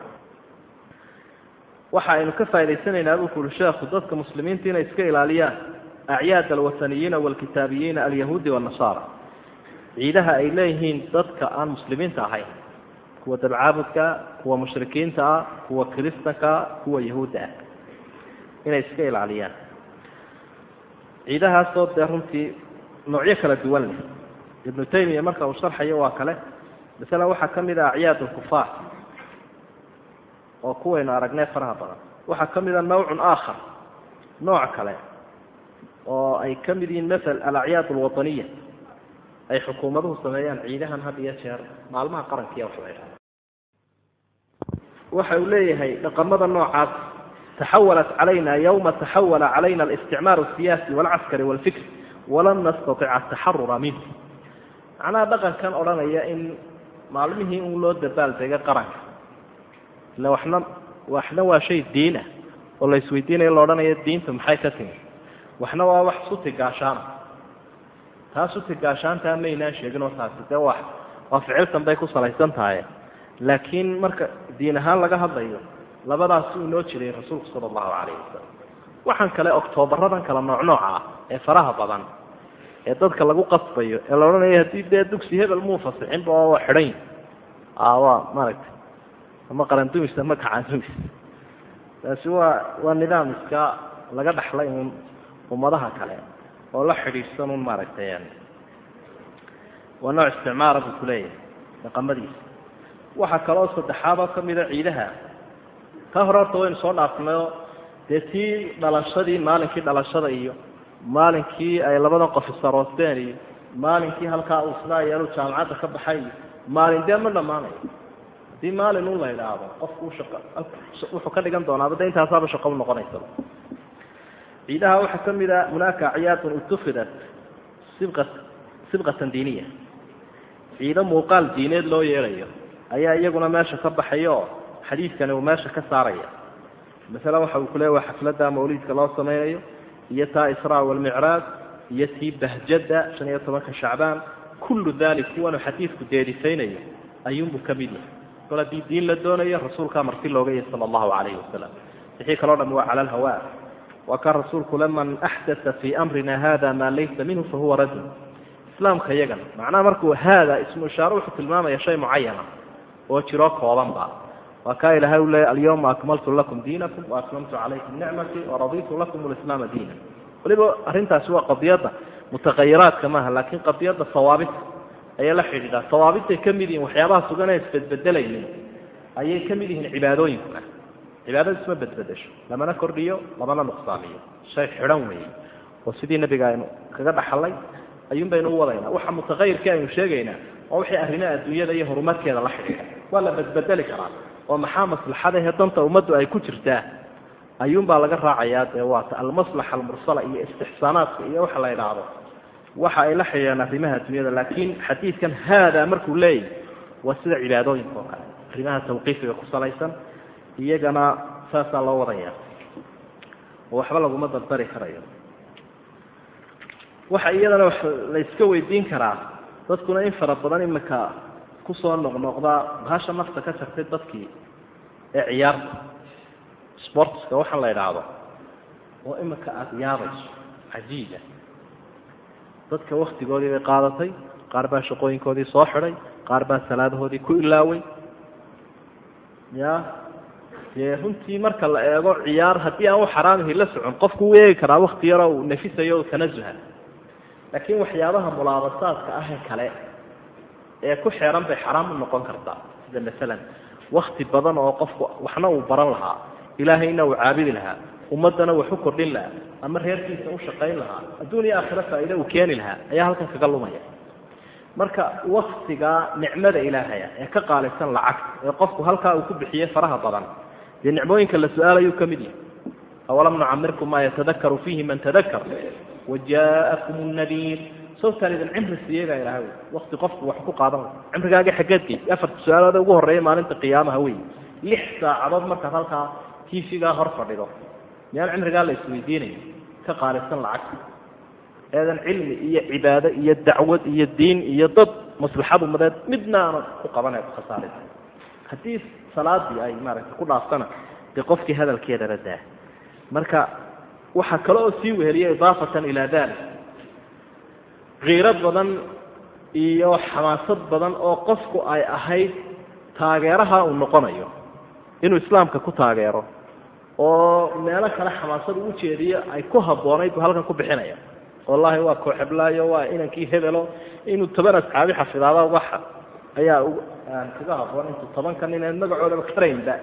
A: waxa aynu ka faa'idaysanaynaa buu kuuri sheekhu dadka muslimiinta inay iska ilaaliyaan acyaad alwataniyiina waalkitaabiyiina alyahuudi waannasaara ciidaha ay leeyihiin dadka aan muslimiinta ahayn. Kuwa dabcaabudka kuwa mushrikiinta ah kuwa kiristanka kuwa yahuudda ah. Inay iska ilaaliyaan. Ciidahaasoo dee runtii noocyo kala duwan leh. Ibnu taymiya marka uu sharxayo waa kale. Masalan waxaa ka mid ah acyaad alkufaar oo kuwaynu aragnay faraha badan. Waxaa ka mid a nawcun aakhar nooc kale oo ay ka mid yihiin maal alacyaad alwaطaniya ay xukuumaduhu sameeyaan ciidahan had iyo jeer maalmaha qarankiiya wax la ydhaha waxa uu leeyahay dhaqamada noocaas taxawalat calayna yawma taxawala calayna alisticmaar asiyaasi walcaskari walfikri walam nastatic ataxarura minhu. Macnaha dhaqankan odhanaya in maalmihii un loo dabaaldega qaranka ila waxna waxna waa shay diina oo la isweydiinayo la odhanayo diinta maxay ka timi waxna waa wax suti gaashaana taa suti gaashaantaa maynaan sheeginoo taasi dee wa waa ficiltan bay ku salaysan tahay laakiin marka diin ahaan laga hadlayo labadaas uu inoo jiray rasuulku sala allahu calayh wasalam waxaan kale oktobaradan kala nooc nooca ah ee faraha badan ee dadka lagu qasbayo ee la odhanayo haddii dee dugsi hebel muu fasixinba waa xidhan waa maaragtay ama qarandumis ama kacandumis taasi waa waa nidaam iska laga dhaxlay uun ummadaha kale oo la xidhiidhsan un maaragtay waa nooc isticmaara buu ku dhaqamadiisa. Waxaa kaloo saddexaadoo ka mida ciidaha. Taa hore horta waynu soo dhaafnayo dee tii dhalashadii maalinkii dhalashada iyo maalinkii ay labadan qof isaroosteen iyo maalinkii halkaa uu sidaa yeelu jaamacadda ka baxay iyo maalin dee ma dhammaanayo haddii maalin un la idhaahdo qofku wuxuu ka dhigan doonaaba de intaasaaba shaqo u noqonaysaba ciidaha waxaa ka mid a hunaaka acyaadun utukidat sibqa sibqatan diiniya. Ciido muuqaal diineed loo yeelayo ayaa iyaguna meesha ka baxaya oo xadiidkani uu meesha ka saaraya. Masale waxa uu ku leeya waa xafladda mawliidka loo samaynayo iyo taa israa walmicraaj iyo tii bahjadda shan iyo tobanka shacbaan. Kullu dalik kuwanu xadiidku deedifaynayo ayuunbuu ka mid yahay kol haddii diin la doonayo rasuulkaa marti looga yahy sala allahu calayhi wasalam wixii kaloo dham waa cala alhawa waa kaa rasuulku laman axdaa fii amrina hada maa laysa minhu fahuwa rajul islaamka yagan macnaha markuu haada ismu ishaaro wuxuu tilmaamaya shay mucayana oo jiroo koobanba. Waa kaa ilahay u leeyay alyawma akmaltu lakum diinakum waatmamtu calaykum nicmatii waraditu lakum lislaama diina waliba arrintaasi waa qadiyadda mutaqayiraadka maaha laakiin qadiyadda hawaabita ayay la xidhiidhaa hawaabitay ka mid yihiin waxyaabaha sugan ee isbedbedelaynin ayay ka mid yihiin cibaadooyinkuna. Cibaadada isma bedbedesho lamana kordhiyo lamana nuqsaamiyo. Shay xidhan weeye oo sidii nabiga aynu kaga dhaxalay ayuun baynu u wadaynaa. Waxa mutaqayirkii aynu sheegaynaa waa wixii arrimaha adduunyada iyo horumarkeeda la xidhiidha. Waa la bedbedeli karaa. Oo maxaa maslaxada ee danta ummaddu ay ku jirtaa? Ayuunbaa laga raacayaa dee waata almaslaxa almursala iyo istixsaanaadka iyo waxa la idhaahdo waxa ay la xidhiidhaan arrimaha adduunyada laakiin xadiidkan haadaa markuu leeyahy waa sida cibaadooyinka oo kale. Arrimaha tawqiifiga ku salaysan iyagana saasaa loo wadaya. Oo waxba laguma dardari karayo. Waxa iyadana la iska weydiin karaa dadkuna in fara badan imika ku soo noqnoqdaa bahasha nafta ka jartay dadkii ee ciyaarta sportska waxaan la idhaahdo oo imika aada yaabayso cajiiba dadka waktigoodii bay qaadatay qaar baa shaqooyinkoodii soo xidhay qaar baa salaadahoodii ku ilaaway. Ya dee runtii marka la eego ciyaar haddii aan u xaraamihi la socon qofku u eegi karaa wakti yaroo uu nafisayo tanazuha laakiin waxyaabaha mulaabasaadka ahee kale ee ku xeeran bay xaraam u noqon kartaa. Sida masalan wakti badan oo qofku waxna uu baran lahaa ilaahayna uu caabudi lahaa ummaddana wax u kordhin lahaa ama reerkiisa u shaqayn lahaa adduun iyo aakhiro faa'iide uu keeni lahaa ayaa halkan kaga lumaya. Marka waktigaa nicmada ilaahaya ee ka qaalisan lacagta ee qofku halkaa uu ku bixiyey faraha badan dee nicmooyinka la su'aalayuu ka mid yahay. Awalam nucamirkum maa yatadakaru fiihi man tadakar wajaakum nadiir sawtaan idin cimri siiyey baa ilahay wakti qofku wax ku qaadan cimrigaaga xageedkay afarta su'aalood ugu horreeya maalinta qiyaamaha wey lix saacadood markaad halkaa tiifigaa hor fadhido miyaan cimrigaa la isweydiinaya ka qaalisan lacagta eedan cilmi iyo cibaado iyo dacwad iyo diin iyo dad maslaxad umadeed midna aanad ku qabanay ku khasaaraysa haddii salaadii ay maaragtay ku dhaaftana dee qofkii hadalkeedana daa. Marka waxaa kale oo sii weheliya idaafatan ilaa dalik kiiro badan iyo xamaasad badan oo qofku ay ahayd taageeraha uu noqonayo inuu islaamka ku taageero oo meelo kale xamaasada u jeediyo ay ku habboonayd buu halkan ku bixinaya. Wallahi waa kooxeblaayo waa inankii hebelo inuu toban asxaabi xafidaada waxa ayaa kaga habboon intuu tobanka nin aan magacoodaba karaynba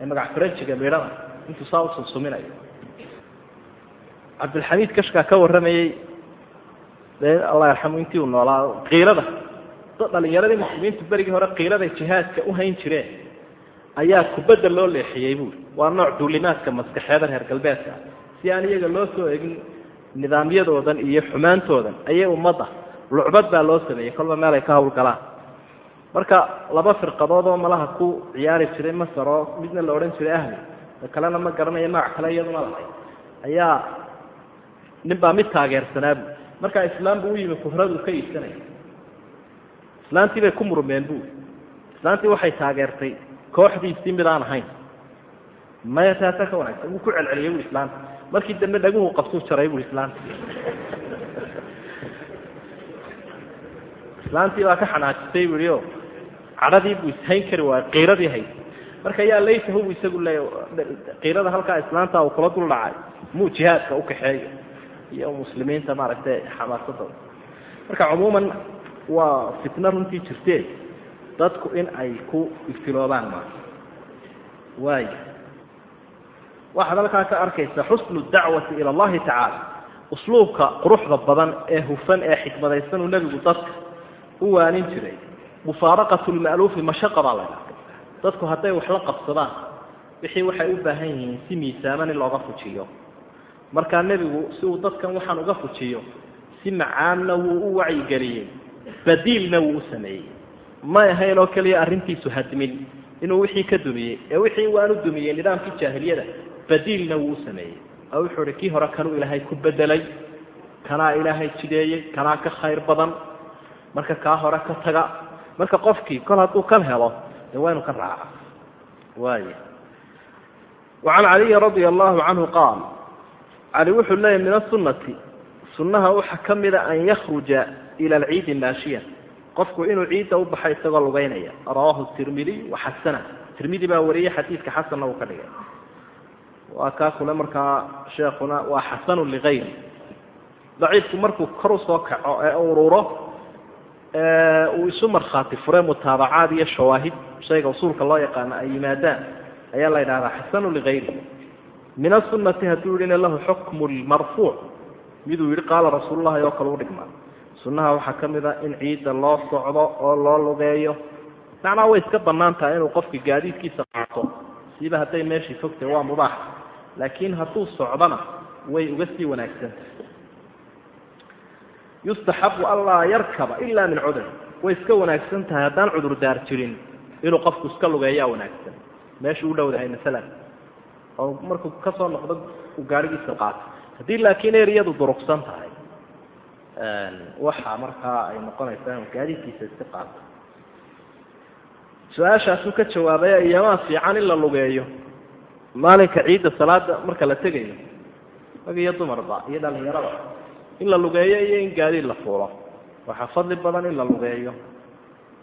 A: ee magac faranjiga midhana intuu saa usunsuminayo cabdilxamiid kashkaa ka warramayey allah yarxamu intii uu noolaa kiirada dad dhalinyaradii muslimiintu berigii hore kiiraday jihaadka u hayn jireen ayaa kubadda loo leexiyey buuri waa nooc duulimaadka maskaxeeda reer galbeedka si aan iyaga loo soo egin nidaamyadoodan iyo xumaantoodan ayay ummadda lucbad baa loo sameeyey. Kolba meel ka hawlgalaan marka laba firqadood oo malaha ku ciyaari jiray masar oo midna la odhan jiray ahli. Da kalena ma garanaya magac kale iyaduna lahay. Ayaa nin baa mid taageersanaabu markaa islaam buu u yimi kufradu ka iibsanaya islaantii bay ku murmeen bu islaantii waxay taageertay kooxdiisii mid aan ahayn. Maya taasa ka wanaagsan wuu ku celceliyay bu islaanta markii dambe dhaguhu qabtuu jaray bu islaanta islaantii baa ka xanaajisay bu iio cadhadii buu ishayn kari waayo qiiradii hayd. Marka yaa laytahu bu isagu leeya qiirada halkaa islaanta uu kula dul dhacay muu jihaadka ukaxeeyo iyo muslimiinta maaragtay xamaasadooda marka cumuuman waa fitno runtii jirteen dadku in ay ku iftiloobaan ma. Waay. Waxaad halkaa ka arkaysaa xusnu dacwati ila allahi tacaala. Usluubka quruxda badan ee hufan ee xikmadaysan nebigu dadka u waanin jiray. Mufaaraqatu lma'luufi mashaqa baa la ydhaha dadku hadday wax la qabsadaan wixii waxay u baahan yihiin si miisaaman in looga fujiyo. Markaa nebigu si uu dadkan waxaan uga fujiyo si macaanna wuu u wacyigeliyey badiilna wuu u sameeyey may ahayn oo keliya arrintiisu hadmin inuu wixii ka dumiyey ee wixii waanu dumiyey nidaamkii jaahiliyada badiilna wuu u sameeyey. Oo wuxuu ihi kii hore kanuu ilaahay ku bedelay kanaa ilaahay jideeyey kanaa ka khayr badan marka kaa hore ka taga marka qofkii kol hadduu kan helo dee waa inu ka raaca waay wacan caliyi radia allahu canhu qaal cali wuxuu leeyahy min asunati sunnaha waxaa ka mida an yakhruja ila alciidi maashiya qofku inuu ciidda u baxo isagoo lugeynaya rawaahu tirmidiy waxasana tirmidi baa wariyey xadiidka xasanna uu ka dhigay. Waa kaa kule markaa sheekuna waa xasanu ligayri daciifku markuu kor u soo kaco ee ururo uu isu markhaati fure mutaabacaad iyo shawaahid shayga usuulka loo yaqaano ay yimaadaan ayaa la yidhahdaa xasanu ligayri min asunati hadduu yihi lahu xukmu lmarfuuc miduu yihi qaala rasuululahi oo kale udhigmaa sunnaha waxaa ka mid a in ciidda loo socdo oo loo lugeeyo. Macnaa way iska bannaan tahay inuu qofka gaadiidkiisa qaato. Siiba hadday meeshii fogtahay waa mubaax. Laakiin hadduu socdona way uga sii wanaagsantahay yustaxabu anlaa yarkaba ilaa min cudur. Way iska wanaagsan tahay haddaan cudurdaar jirin inuu qofku iska lugeeyaa wanaagsan. Meeshuu u dhowdahay maalan oo markuu ka soo noqdo uu gaarigiisa qaato. Haddii laakiin eriyadu durugsan tahay waxa markaa ay noqonaysaa inuu gaadiidkiisa iska qaato su'aashaasuu ka jawaabaya iyamaa fiican in la lugeeyo. Maalinka ciidda salaada marka la tegayo rag iyo dumarba iyo dhalinyarada in la lugeeyo iyo in gaadiid la fuulo. Waxaa fadli badan in la lugeeyo.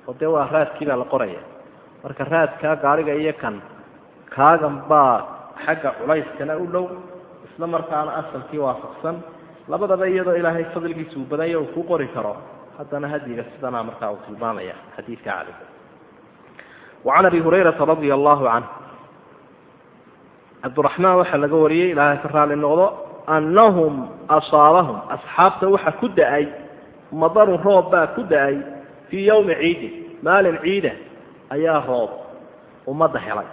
A: Oo dee waa raadkii baa la qoraya. Marka raadkaa gaariga iyo kan kaagan baa xagga culayskana u dhow. Isla markaana asalkii waafaqsan labadaba iyadoo ilaahay fadligiisa uu badanya uu ku qori karo haddana hadiga sidanaa markaa uu tilmaamaya xadiidka cali wacan abi hurayrata radia allahu canh cabdiraxmaan waxaa laga wariyey ilaahay ka raali noqdo annahum asaabahum asxaabta waxa ku da'ay madarun roob baa ku da'ay fii yowmi ciidin maalin ciida ayaa roob ummadda helay.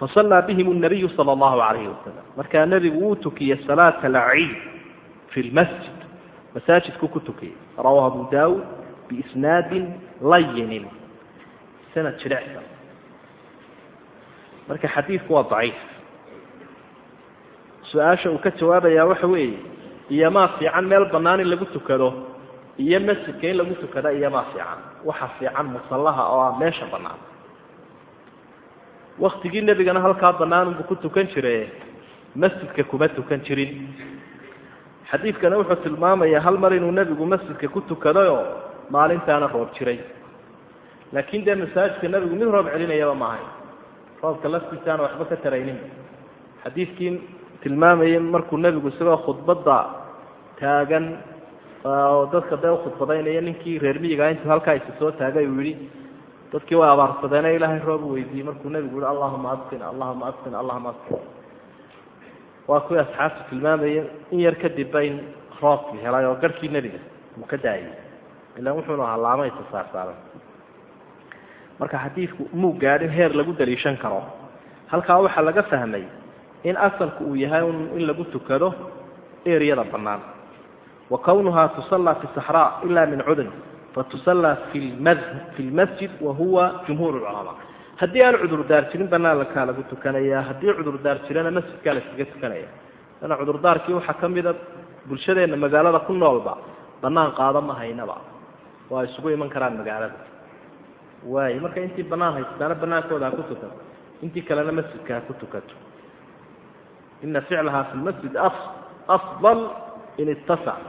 A: Fasallaa bihim nabiyu sala allahu calayhi wasalam markaa nebigu wuu tukiyey salaata alciid fi lmasjid masaajidku ku tukiyey rawaahu abu daawud biisnaadin layinin sanad jirecsan marka xadiidku waa daciif su'aasha uu ka jawaabayaa waxa weeye iyomaa fiican meel bannaan in lagu tukado iyo masjidka in lagu tukada iyomaa fiican waxa fiican musallaha oo ah meesha bannaan waktigii nebigana halkaa banaanunbu ku tukan jire masjidka kuma tukan jirin xadiidkana wuxuu tilmaamayaa hal mar inuu nebigu masjidka ku tukadayoo maalintaana roob jiray. Laakiin dee masaajidka nebigu mid roob celinayaba maahay roobka laftiisaana waxba ka taraynin. Xadiidkii tilmaamayay markuu nebigu isagoo khudbadda taagan oo dadka dee ukhudbadaynaya ninkii reer miyigaa intuu halkaa isa soo taagay uu yidhi dadkii way abaarsadeene ilaahay roob weydiiyey. Markuu nebigu yihi allahuma asqin allahuma asqin allahuma asqin waa kuwii asxaabtu tilmaamayay in yar kadibba in roobkii helay oo garhkii nebiga uu ka daayay. Ilaan wuxuunu ahaa laamaysa saarsaaran marka xadiidku muu gaadhin heer lagu daliishan karo. Halkaa waxaa laga fahmay in asalku uu yahay in lagu tukado eriyada bannaan. Wa kawnuhaa tusallaa fi saxraa ilaa min cudun fatusallaa fi lmasjid wahuwa jumhuur culamaa haddii aan cudurdaar jirin banaankaa lagu tukanayaa. Haddii cudurdaar jirana masjidkaa la iskaga tukanaya ana cudurdaarkii waxaa ka mida bulshadeenna magaalada ku noolba banaan qaado ma haynaba. Waa isugu iman karaan magaalada. Waay marka intii banaan haystaana banaankooda ha ku tukato intii kalena masjidka ha ku tukato. Ina ficlahaa fi lmasjid afdal in ittasac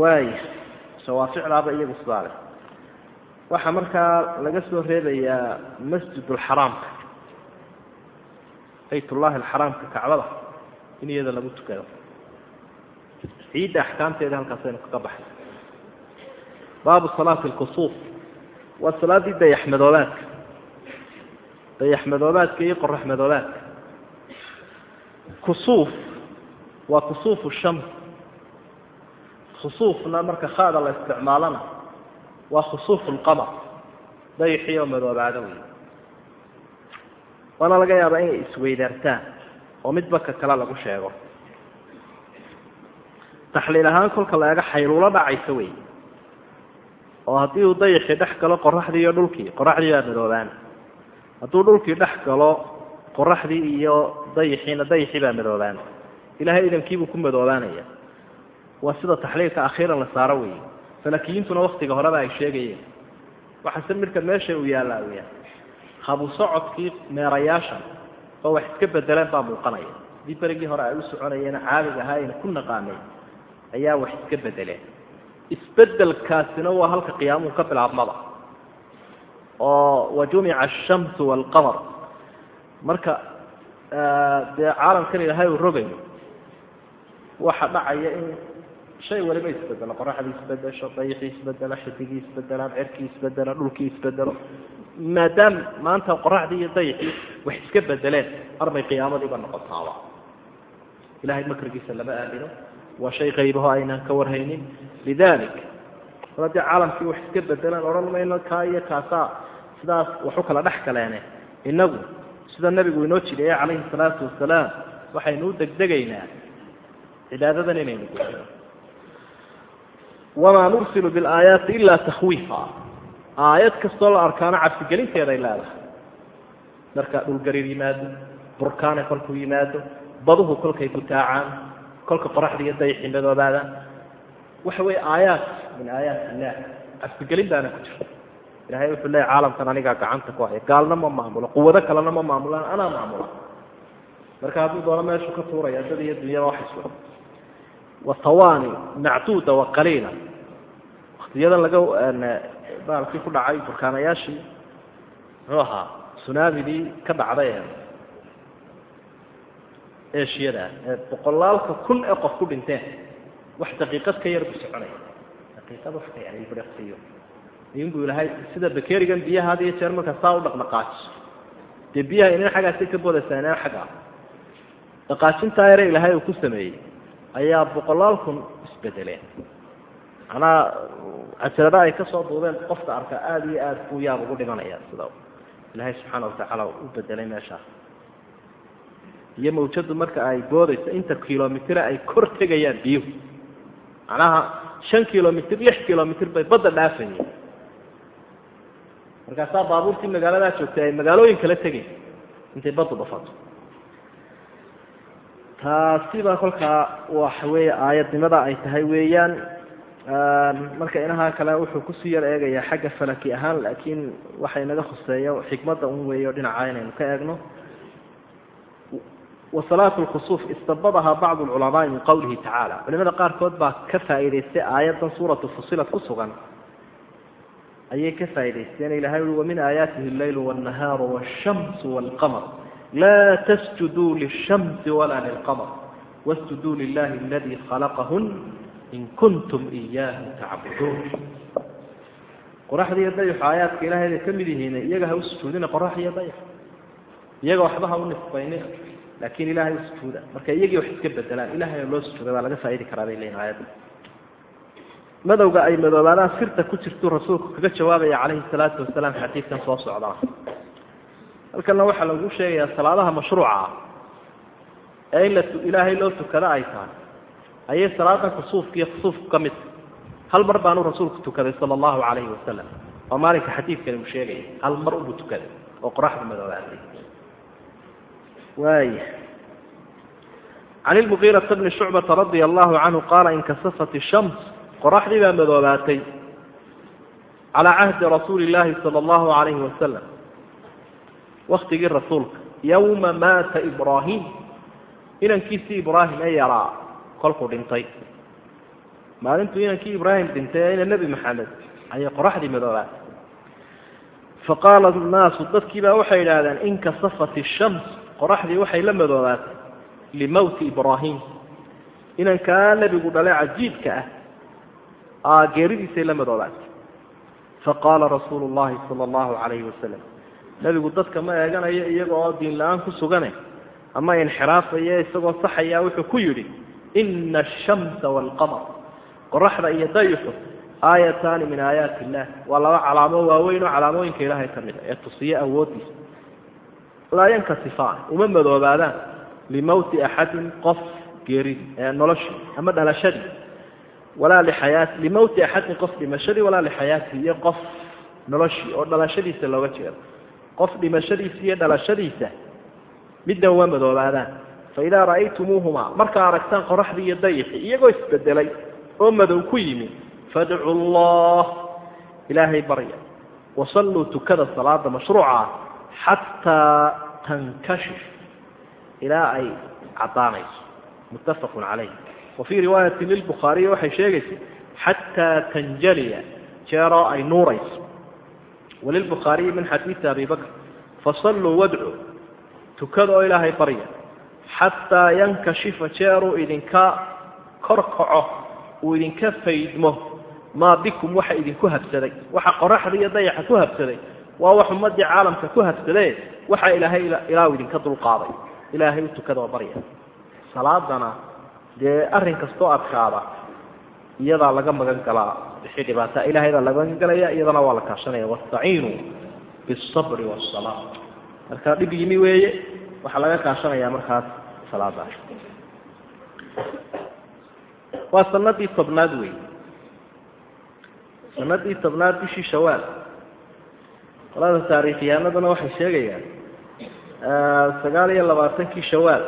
A: waay shawaaficdaaba iyagu sidaa leh waxaa markaa laga soo reebayaa masjid alxaraamka baytullahi alxaraamka kacbada in iyada lagu tukado. Ciidda axkaamteeda halkaasaynu kaga baxay. Baabu salaati alkusuuf waa salaaddii dayaxmadoobaadka dayaxmadoobaadka iyo qoraxmadoobaadka kusuuf waa kusuufu shams khusuufna marka khaada la isticmaalana waa khusuufu lqamar dayaxii oo madoobaado wey waana laga yaabaa inay isweydaartaan oo midba ka kale lagu sheego. Taxliil ahaan kolka la eego xayluulo dhacaysa wey oo haddii uu dayaxii dhex galo qoraxdii iyo dhulkii qoraxdii baa madoobaan hadduu dhulkii dhex galo qoraxdii iyo dayaxiina dayaxii baa madoobaan ilahay idankiibuu ku madoobaanaya waa sida taxliilka akhiiran la saaro weeye falakiyintuna waktiga horeba ay sheegayeen. Waxaase midka meesha uu yaallaa yahay habu socodkii meerayaashan oo wax iska bedeleen baa muuqanaya. Hadii berigii hore ay u soconayeen caadiga ahaa ayna ku naqaanay ayaa wax iska bedeleen isbedelkaasina waa halka qiyaamuhu ka bilaabmada oo wajumica ashamsu waalqamar marka dee caalamkan ilaahay uu rogayo waxa dhacaya in shay waliba isbedelo qoraxdii isbedesho dayixii isbedelo xidigii isbedelaan cirkii isbedelo dhulkii isbedelo maadaama maanta qoraxdii iyo dayixii wax iska bedeleen arbay qiyaamadiiba noqotaaba ilahay makrigiisa lama aamino waa shay qaybaho aynaan ka warhaynin lidalik mar haddii caalamkii wax iska bedelaan odhan mayno kaa iyo kaasaa sidaas waxu kala dhex galeene inagu sida nabigu inoo jideeye calayhi salaatu wasalaam waxaynu u degdegaynaa cibaadadan inaynu gudano wamaa nursilu bilaayaati ilaa takhwiifa aayad kastoo la arkaano cabsigelinteeday leedahay marka dhulgariir yimaado burkaane kolkuu yimaado baduhu kolkay gutaacaan kolka qoraxda iyo dayxii madoobaadaan waxa weeye aayaat min aayaat illah cabsigelin baana ku jirta ilahay wuxuu leeya caalamkan anigaa gacanta ku haya gaalna ma maamulo quwado kalena ma maamulaan anaa maamula marka hadduu doono meeshu ka tuuraya dad iyo dunyada wax iswa watawani macduuda wa qaliila. Waktiyadan laga baalkii ku dhacay burkaanayaashii muxuu ahaa sunaamidii ka dhacday eshiyada ee boqolaalka kun ee qof ku dhinteen. Wax daqiiqad ka yar buu soconaya daqiiqad wax ka yar ilbiriqsiyo iyunbuu ilahay sida bakerigan biyaha had iyo jeer marka saa u dhaqdhaqaajiso dee biyaha inin xaggaasay ka boodaysaa inaan xaggaa dhaqaajintaa yare ilaahay uu ku sameeyey ayaa boqolaal kun isbedeleen. Manaa cajalada ay ka soo duubeen qofka arka aada iyo aada buu yaab ugu dhimanaya sida ilaahay subxaana watacaala u bedelay meeshaa iyo mawjadu marka ay boodayso inta kilomitr ay kor tegayaan biyuhu macnaha shan kilomitr lix kilomitr bay badda dhaafayeen markaasaa baabuurtii magaaladaa joogtay ay magaalooyin kala tegayn intay baddu dhafato taasiba kolkaa waxa weeye aayadnimada ay tahay weeyaan marka inaha kale wuxuu kusii yar eegayaa xagga falaki ahaan laakiin waxa inaga khuseeyo xikmadda un weeyo dhinaca inaynu ka eegno wasalaatu lkhusuuf istabadaha bacdu lculamaai min qowlihi tacaala culimada qaarkood baa ka faa'iidaystay aayaddan suuratu fusilat ku sugan ayay ka faa'idaysteen ilahay ui wamin aayaatihi alleylu wاnnahaaru wاshamsu wاlqamar laa tasjuduu lishamsi walaa lilqamar wasjuduu lilahi aladii khalaqahun in kuntum iyaahu tacbuduun qoraxda iyo dayaxu aayaadka ilahay bay ka mid yihiin iyaga ha u sujuudina qorax iyo dayax iyaga waxba ha u nisbaynina laakiin ilahay u sujuuda marka iyagii wax iska bedelaan ilahay oo loo sujuuda baa laga faa'idi karaa bay leyihin aayadda madowga ay madoobaadaan sirta ku jirtuu rasuulku kaga jawaabaya calayhi salaatu wasalaam xadiidkan soo socdana halkanna waxaa lagu sheegayaa salaadaha mashruuca ah ee in la ilaahay loo tukado ay tahay. Ayay salaadan kusuufka kusuufku ka midta hal mar baanu rasuulku tukaday sala allahu calayhi wasalam waa maalinka xadiidkani uu sheegaya hal mar ubuu tukaday oo qoraxdu madoobaatay. Waaya can ilmugiirata bni shucbata radia allahu canhu qaala inkasafat ishams qoraxdii baa madoobaatay. Calaa cahdi rasuuli illaahi sala allahu calayhi wasalam waktigii rasuulka. Yowma maata ibraahim. Inankiisii ibraahim ee yaraa kolkuu dhintay. Maalintuu inankii ibraahim dhintay ee nebi maxamed ayay qoraxdii madoobaatay faqaala annaasu dadkiibaa waxay idhaahdeen inkasafat ishams qoraxdii waxay la madoobaatay limowti ibraahim. Inankaa nebigu dhale cajiibka ah geeridiisay la madoobaatay faqaala rasuulu llahi sala allahu calayhi wasalam nebigu dadka ma eeganayo iyaga oo diin la'aan ku sugane ama inxiraafaya isagoo saxaya wuxuu ku yidhi ina ashamsa waalqamar qoraxda iyo dayixu aayataani min aayaati illah waa laba calaamo waaweyn oo calaamooyinka ilaahay ka mid a ee tusiyo awooddiisa. Laa yankasifaan uma madoobaadaan limowti axadin qof geerid noloshii ama dhalashadii. Walaa liayaati limowti axadin qof dhimashadii walaa lixayaatihi iyo qof noloshii oo dhalashadiisa looga jeedo qof dhimashadiisa iyo dhalashadiisa midna uma madoobaadaan faidaa ra'aytumuuhumaa markaa aragtaan qoraxdii iyo dayixii iyagoo isbedelay oo madow ku yimi fadcu llah ilaahay barya. Wasalluu tukada salaada mashruuca xataa tankashif ilaa ay caddaanayso. Muttafaqun calayh. Wa fii riwaayati lilbukhaariyi waxay sheegaysa xataa tanjaliya jeeroo ay nuurayso walilbukhaariyi min xadiidi abi bakr fasalluu wadcu tukada oo ilaahay barya xataa yankashifa jeeruu idinka kor kaco uu idinka faydmo maa bikum waxa idinku habsaday waxa qoraxda iyo dayaxa ku habsaday waa wax ummadii caalamka ku habsadee waxa ilaahay ilaahu idinka dulqaaday ilaahay u tukada oo barya salaadana dee arrin kastoo adkaada iyadaa wixii dhibaata ilaahaydaa laga magan galaya iyadana waa la kaashanaya wastaciinuu bisabri wasalaa markaa dhib yimi weeye waxaa laga kaashanayaa markaas salaadaas waa sanadii tobnaad wey sanadii tobnaad bishii shawaal. Qolada taariikhyahanaduna waxay sheegayaan sagaal iyo labaatankii shawaal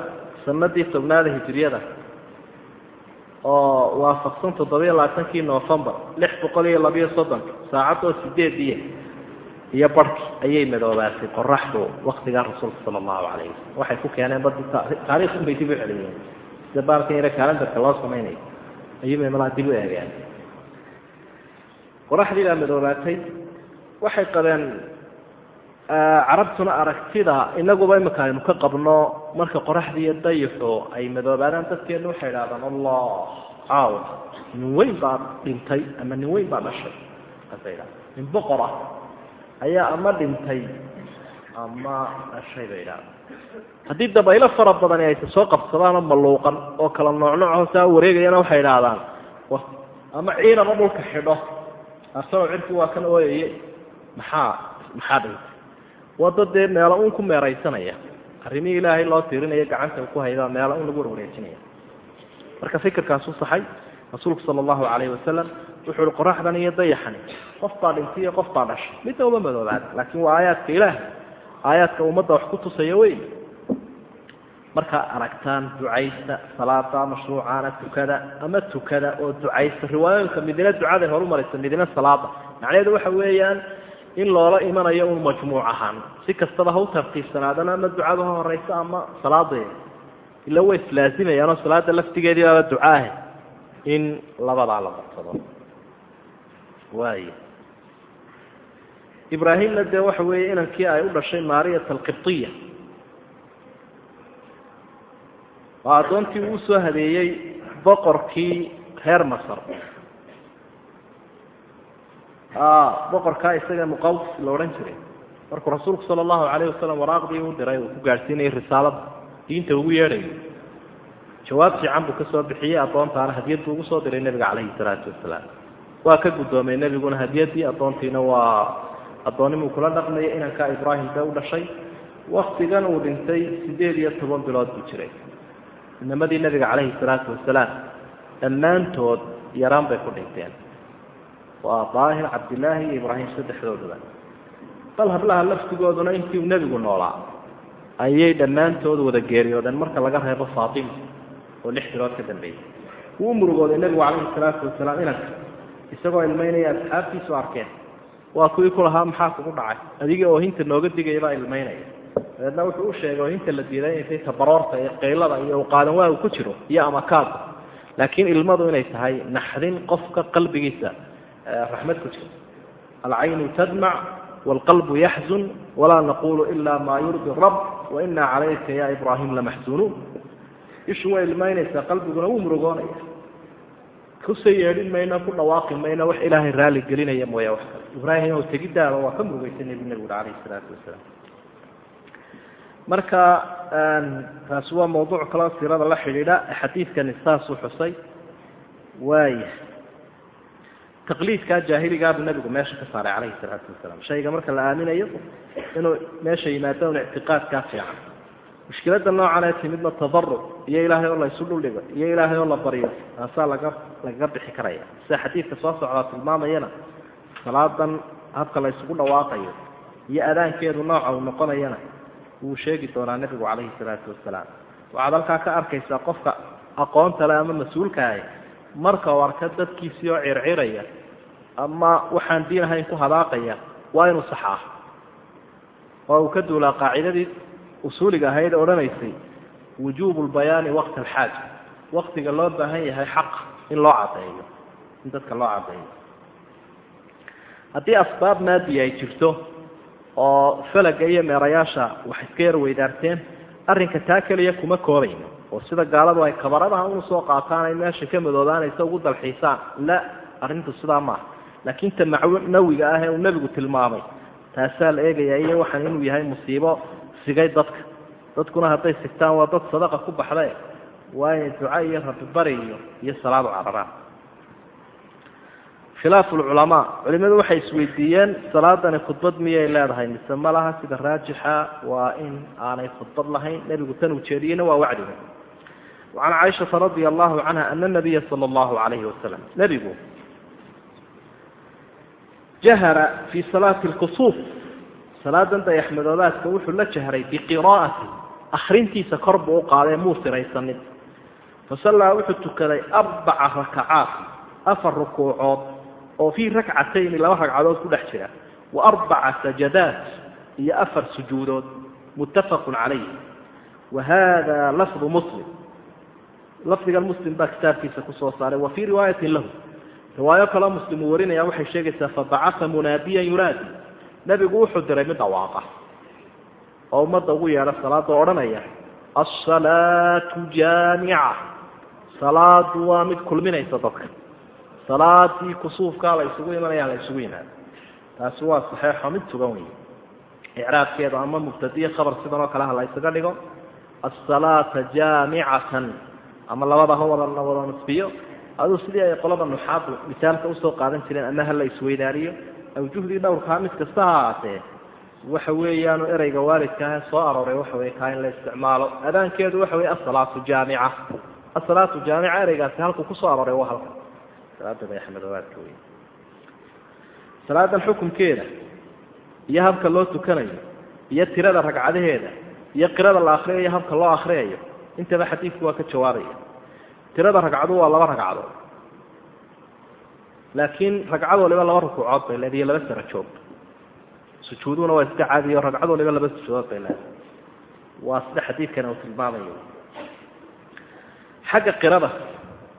A: sanadii tobnaada hijriyada oo waafaqsan toddobiyo labaatankii novembar lix boqol iyo labiyo soddonka saacadoo sideediya iyo barhki ayay madoobaatay qoraxdu waktigaa rasuulka sala allahu calayh wasalam waxay ku keeneen badi taariikh unbay dib u celiyeen. Sida baalkan yare kalendarka loo samaynayo ayuubay malaa dib u eegeen. Qoraxdii baa madoobaatay waxay qabeen carabtuna aragtida inaguba imika aynu ka qabno marka qoraxdii iyo dayixu ay madoobaadaan dadkeenu waxay idhahdaan allah caaw nin weyn baa dhintay ama nin weyn baa dhashay? Kaasa idhahda nin boqor ah ayaa ama dhintay ama dhashay bay idhahda haddii dabaylo fara badani aysa soo qabsadaanoo maluuqan oo kala noocnooco saa wareegayana waxay idhaahdaan ama ciidama dhulka xidho arsano cirki waa kan ooyaya maxaa maxaa dhintay waa dad dee meelo un ku meeraysanaya. Arrimihii ilaahay loo tirinaya gacanta ku haydaa meelo un lagu warwareejinaya marka fikirkaasu saxay rasuulku sala allahu calayhi wasalam wuxuu uhi qoraxdan iyo dayaxani qof baa dhintay iyo qof baa dhashay. Midna uma madoobaada laakiin waa aayaadka ilaahay. Aayaadka ummadda wax ku tusaya wey. Markaa aragtaan ducaysta salaada mashruucaana tukada ama tukada oo ducaysta riwaayooyinka midina ducaday horu maraysa midina salaada. Macnaheedu waxa weeyaan in loola imanayo un majmuuc ahaan. Si kastaba ha u tartiibsanaadana ama ducada ha horeysa ama salaadeeda ila way islaazimayaanoo salaada laftigeedii baaba ducaahe in labadaa la barsado waay ibraahimna dee waxa weeye inankii ay u dhashay maariyat alqibtiya oo addoontii uu u soo habeeyey boqorkii reer masar boqorkaa isaga muqawqis la odhan jiray. Markuu rasuulku sala allahu calayh wasalam waraaqdii u diray uu ku gaadhsiinayay risaalada diinta ugu yeedhayo jawaab fiican buu ka soo bixiyey addoontaana hadiyad buu ugu soo diray nebiga calayhi salaatu wasalaam waa ka guddoomay nebiguna hadiyadii addoontiina waa addoonnimuu kula dhaqmaya inankaa ibraahim bee u dhashay. Waktigan uu dhintay siddeed iyo toban bilood buu jiray. Inamadii nebiga calayhi salaatu wasalaam dhammaantood yaraan bay ku dhinteen waa daahir cabdillaahi iyo ibraahim saddexdoodaba. Bal hablaha laftigooduna intii uu nebigu noolaa ayay dhammaantood wada geeriyoodeen marka laga reebo faatima oo lix bilood ka dambeeyey wuu murugooday nebigu calayhi salaatu wasalaam inanka isagoo ilmaynaya asxaabtiisu arkeen. Waa kuwii ku lahaa maxaa kugu dhacay? Adigii oohinta nooga digaya baa ilmaynaya. Dabeedna wuxuu u sheegay oohinta la diiday inay tahay tabaroorta iyo qaylada iyo qaadan waagu ku jiro iyo amakaada laakiin ilmadu inay tahay naxdin qofka qalbigiisa raxmad ku jirto alcaynu tadmac waalqalbu yaxzun walaa naqulu ila maa yurdi rab wainaa calayka ya ibraahim lamaxzunuun ishu way ilmaynaysaa qalbiguna wuu murugoonaya kuse yeedhin mayno ku dhawaaqi mayno wax ilaahay raali gelinaya mooya wax kale ibraahim oo tegidaaba waa ka murugaysa nebi nebigu calayhi salaatu wasalaam marka taasi waa mawduuc kaloo siirada la xidhiidha xadiidkani saasuu xusay waaya taqliidkaa jaahiligaa buu nebigu meesha ka saaray calayhi salaatu wasalaam. Shayga marka la aaminayo inuu meesha yimaado un ictiqaadkaa fiican. Mushkiladda noocan timidna tadaruc iyo ilaahay oo la dhuldhigo iyo ilaahay oo la baryo taasaa laga lagaga bixi karaya. Sida xadiidka soo socdaa tilmaamayana salaadan habka la dhawaaqayo iyo adaankeedu nooca uu noqonayana wuu sheegi doonaa nebigu calayhi salaatu wasalaam. Waxaad halkaa ka arkaysaa qofka aqoonta le ama mas'uulkaahi marka uu arka dadkiisii oo circiraya ama waxaan diin ahayn ku hadaaqaya waa inuu saxaa oo uu ka duulaa qaacidadii usuuliga ahayd odhanaysay wujuubu lbayaani waqta alxaaja waktiga loo baahan yahay xaq in loo caddeeyo in dadka loo caddeeyo. Haddii asbaab maadiya ay jirto oo falaga iyo meerayaasha wax iska yar weydaarteen arrinka taa keliya kuma koobayno. Oo sida gaaladu ay kabaradaha unu soo qaataan ay meesha ka madoobaanaysa ugu dalxiisaan la arrintu sidaa maaha laakiin ta macnawiga ah ee uu nebigu tilmaamay. Taasaa la eegayaa iyo waxaan inuu yahay musiibo sigay dadka. Dadkuna hadday sigtaan waa dad sadaqa ku baxdee waa inay iyo rabibari iyo iyo salaadu cararaan. Khilaafu lculamaa culimadu waxay isweydiiyeen salaadani khudbad miyay leedahay? Mise ma laha sida raajixa waa in aanay khudbad lahayn. Nebigu tan ujeediyeyna waa wacdiga wacan caaishata radia allahu canha ana nabiya sala allahu alayhi wasalam nebigu jahara fii salaati lkusuuf salaadan dayaxmadoobaadka wuxuu la jahray biqiraa'ati. Akrintiisa kor buu u qaaday muu siraysanin. Fasallaa wuxuu tukaday arbaca rakacaat afar rukuucood oo fii rakcatayni laba ragcadood ku dhex jira. Wa arbaca sajadaat iyo afar sujuudood. Muttafaqun calayh wa hada lafdu muslim. Lafdigan muslim baa kitaabkiisa ku soo saaray. Wa fii riwaayatin lahu riwaayo kaloo muslim uu warinaya waxay sheegaysaa fabacaa munaadiyan yunaadi nebigu wuxuu diray mid dhawaaqa oo ummadda ugu yeedha salaada oo odhanaya asalaatu jaamica. Salaadu waa mid kulminaysa dadka. Salaadii kusuufkaa la isugu imanaya la isugu yimaado. Taasi waa saxeexo mid sugan wey icraabkeeda ama mubtadiye khabar sidan oo kale ha la ysaga dhigo asalaata jaamicatan. Ama labada ha wada la wada nisbiyo aduu sidii ay qolada nuxaadu misaalka u soo qaadan jireen ama ha la isweydaariyo awjuhdii dhowrkaa mid kasta ha ahaatee waxa weeyaanu ereyga waalidkaahe soo arooray waxa wey kaa in la isticmaalo. Adaankeedu waxa wey asalaatu jaamica. Asalaatu jaamica ereygaasi halkuu ku soo arooray waa halka salaada dayaxmadoobaadka wey salaadan xukunkeeda iyo habka loo tukanayo iyo tirada ragcadaheeda iyo qirada la akriyayo habka loo akriyayo intaba xadiidku waa ka jawaabaya tirada ragcadu waa laba ragcadood laakiin ragcad waliba laba rukuucood bay leedahay iyo laba sara joog sujuuduhuna waa iska caadiyo ragcad waliba laba sujuudood bay leedahay. Waa sida xadiidkana uu tilmaamayo. Xagga qirada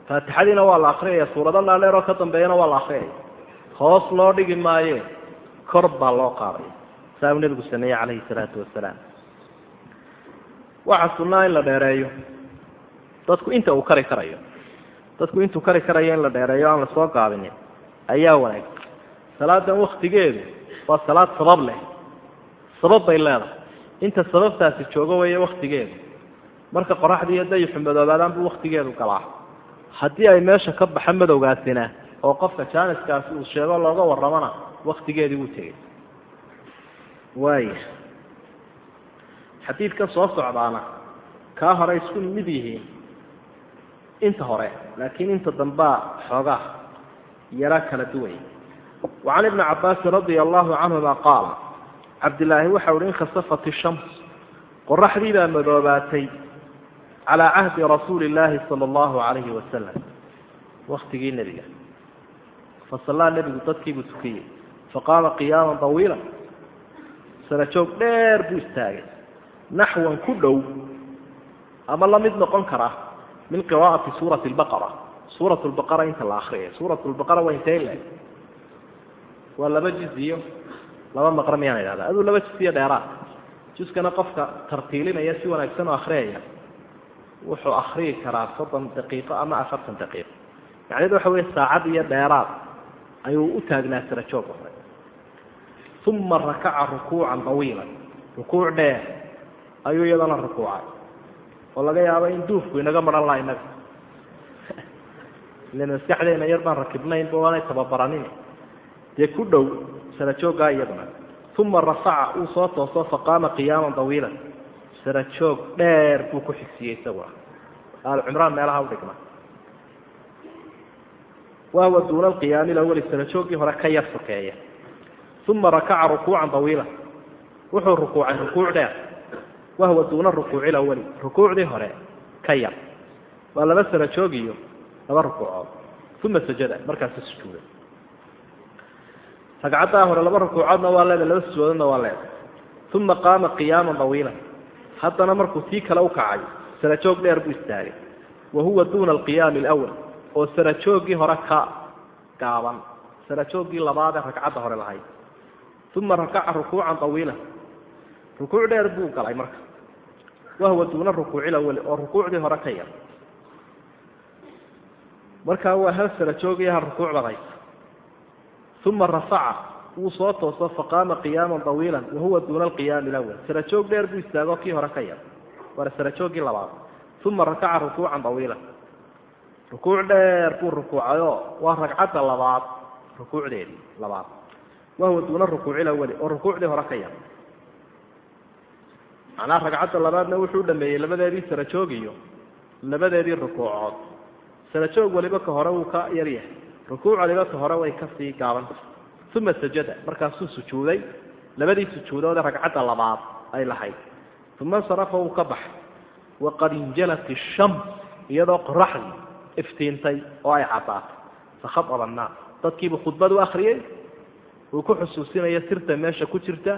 A: faatixadiina waa la akriyaya suurado dhaadheer oo ka dambeeyana waa la akriyaya hoos loo dhigi maaye kor baa loo qaadaya. Saa uu nebigu sameeyey calayhi salaatu wasalaam waxaa sunnaa in la dheereeyo dadku inta uu kari karayo. Dadku intuu kari karayo in la dheereeyo aan la soo gaabinin ayaa wanaagsan salaadan waktigeedu waa salaad sabab leh. Sabab bay leedahay. Inta sababtaasi joogo weeye waktigeedu marka qoraxdii iyo dayixu madoobaadaan buu waktigeedu galaa. Haddii ay meesha ka baxa madowgaasina oo qofka jaaniskaasi uu sheego looga warramona waktigeedii wuu tegey. Waaya xadiidkan soo socdaana kaa hore isku mid yihiin inta hore laakiin inta dambaa xoogaa yara kala duway. Wacan ibni cabaasin radia allahu canhuma qaala cabdilaahi waxa uhi inkasafat ishams qoraxdii baa madoobaatay calaa cahdi rasuuli illaahi sala allahu calayhi wasalam waktigii nebiga. Fasallaa nebigu dadkiibuu tukiyey. Faqaama qiyaaman dawiila. Sala joog dheer buu istaagay. Naxwan ku dhow ama la noqon kara min qiraa'ati suurati lbaqara suurat lbaqara inta la akriyay suurat lbaqara waa intee le waa laba juz iyo laba maqra miyaan idhahda aduu laba juz iyo dheeraad juskana qofka tartiilinaya si wanaagsan oo akriyaya wuxuu akriyi karaa soddon daqiiqo ama afartan daqiiqo macnahedu waxa wey saacad iyo dheeraad ayuu u taagnaa sara joog hore uma rakaca rukuucan dawiilan rukuuc dheer ayuu iyadana rukuucay oo laga yaabo in duufku inaga maran laha inaga. Ilan maskaxdeena yar baan rakibnaynba waanay tababaranin dee ku dhow sara jooggaa iyaduna. Uma rafaca uu soo tooso faqaama qiyaaman dawiilan. Sara joog dheer buu ku xigsiyey isaguna aal cumraan meelaha udhigma wahuwa duuna alqiyaami lawali sara jooggii hore ka yar sokeeya. Uma rakaca rukuucan dawiila wuxuu rukuucay rukuuc dheer wahuwa duuna rukuuci lawali rukuucdii hore ka yar waa laba sara joog iyo laba rukuucood uma sajada markaasu sujuuday ragcaddaa hore laba rukuucoodna waa leedahay laba sujuudoodna waa leedahay uma qaama qiyaaman dawiila haddana markuu tii kale u kacay sara joog dheer buu istaagay wa huwa duuna alqiyaami alawal oo sara jooggii hore ka gaaban sara jooggii labaadee ragcadda hore lahayd uma rakaca rukuucan dawiila rukuuc dheer buu galay marka wahuwa duuna rukuuci lawali oo rukuucdii hore ka yar markaa waa hal sara joogii hal rukuuc badaysa uma rafaca wuu soo tooso faqaama qiyaaman dawiila wahuwa duuna alqiyaami alawal sara joog dheer buu istaago kii hore ka yar waa sara jooggii labaad uma rakaca rukuucan dawiila rukuuc dheer buu rukuucayoo waa ragcadda labaad rukuucdeedii labaad wahuwa duuna rukuuci lawali oo rukuucdii hore ka yar macnaha ragcadda labaadna wuxuu dhameeyey labadeedii sara joog iyo labadeedii rukuucood. Sara joog waliba ka hore wuu ka yaryahay rukuuc waliba ka hore way ka sii gaabanta uma sajada markaasuu sujuuday. Labadii sujuudoodee ragcadda labaad ay lahayd. Uma insarafa wuu ka baxay. Waqad injalat ishams iyadoo qoraxdii iftiintay oo ay caddaatay fakhaaba annaas dadkiibuu khudbad u akriyey uu ku xusuusinayo sirta meesha ku jirta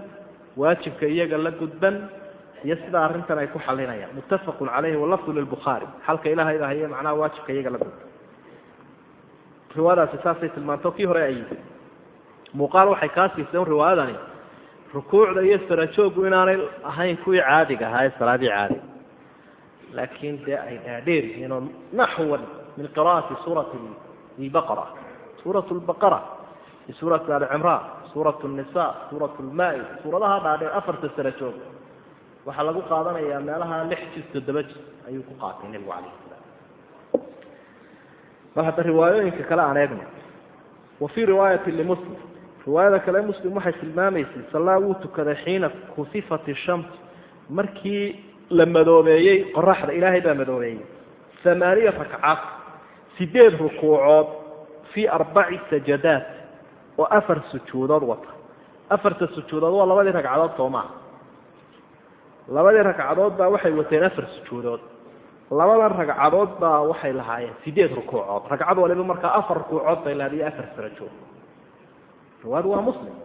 A: waajibka iyaga la gudban iyo sida arrintan ay ku xalinayaan muttafaqun calayhi walafdu lilbukhaari xalka ilaahay baa haye macnaha waajibka iyaga la gudban riwaayadaasi saasay tilmaanto kii hore ay yidhi. Muuqaal waxay kaa siiseen riwaayadani rukuucda iyo sarajooggu inaanay ahayn kuwii caadiga ahaa ee salaadii caadiga laakiin dee ay dhaadheer yihiin oo naxwan min qira'ati suurati lbaqara suurat lbaqara iyo suurat alicimraan suurat nisa suurat lmaa-id suuradaha dhaadheer afarta sarajoog waxaa lagu qaadanayaa meelaha lix jis toddoba jis ayuu ku qaatay nebigu calayhi salaam. Bal hadda riwaayooyinka kale aan eegno. Wa fii riwaayati limuslim riwaayada kale muslim waxay tilmaamaysay sallaa wuu tukaday xiina kusifat ishams markii la madoobeeyey qoraxda ilaahay baa madoobeeyey. Amaaniya rakcaad sideed rukuucood fii arbaci sajadaat oo afar sujuudood wata. Afarta sujuudood waa labadii ragcadood soomaa labadii ragcadood baa waxay wateen afar sujuudood. Labadan ragcadood baa waxay lahaayeen sideed rukuucood. Ragcad waliba markaa afar rukuucood bay lahayd afar sarajoog riwaayadu waa muslim.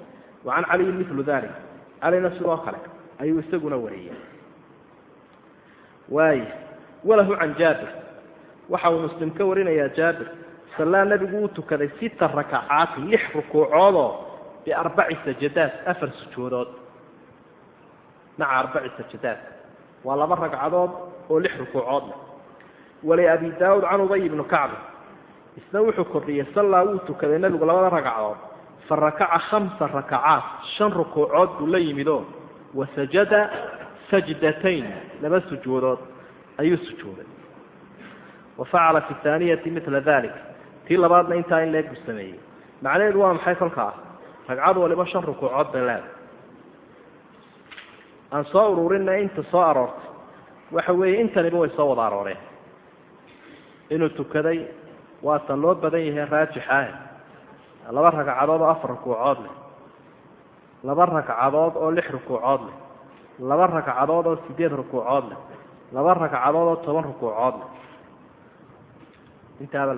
A: Wa can caliyin dalik calina sidoo kale ayuu isaguna wariyey. Waaya walahu can jaabir. Waxa uu muslim ka warinayaa jaabir sallaa nebigu uu tukaday sita rakacaati lix rukuucoodoo biarbaci sajadaat afar sujuudood maca arbaci sajadaat waa laba ragcadood oo lix rukuucood leh wali abi daawuud can ubay ibnu kacbi isna wuxuu kordhiyey sallaa wuu tukaday nebigu labada ragcadood fa rakaca khamsa rakacaat shan rukuucood buu la yimidoo wasajada sajdatayn laba sujuudood ayuu sujuuday wa facala fi aaniyati mila dalik tii labaadna intaa in leeg sameeyey macnaheedu waa maxay kolkaa ragcad waliba shan rukuucood bay leedahay aan soo ururinna inta soo aroortay. Waxa weeye intaniba way soo wada arooreen. Inuu tukaday waatan loo badan yahay raajixah laba ragcadood oo afar rukuucood leh. Laba ragcadood oo lix rukuucood leh. Laba ragcadood oo sideed rukuucood leh. Laba ragcadood oo toban rukuucood leh. Intaaba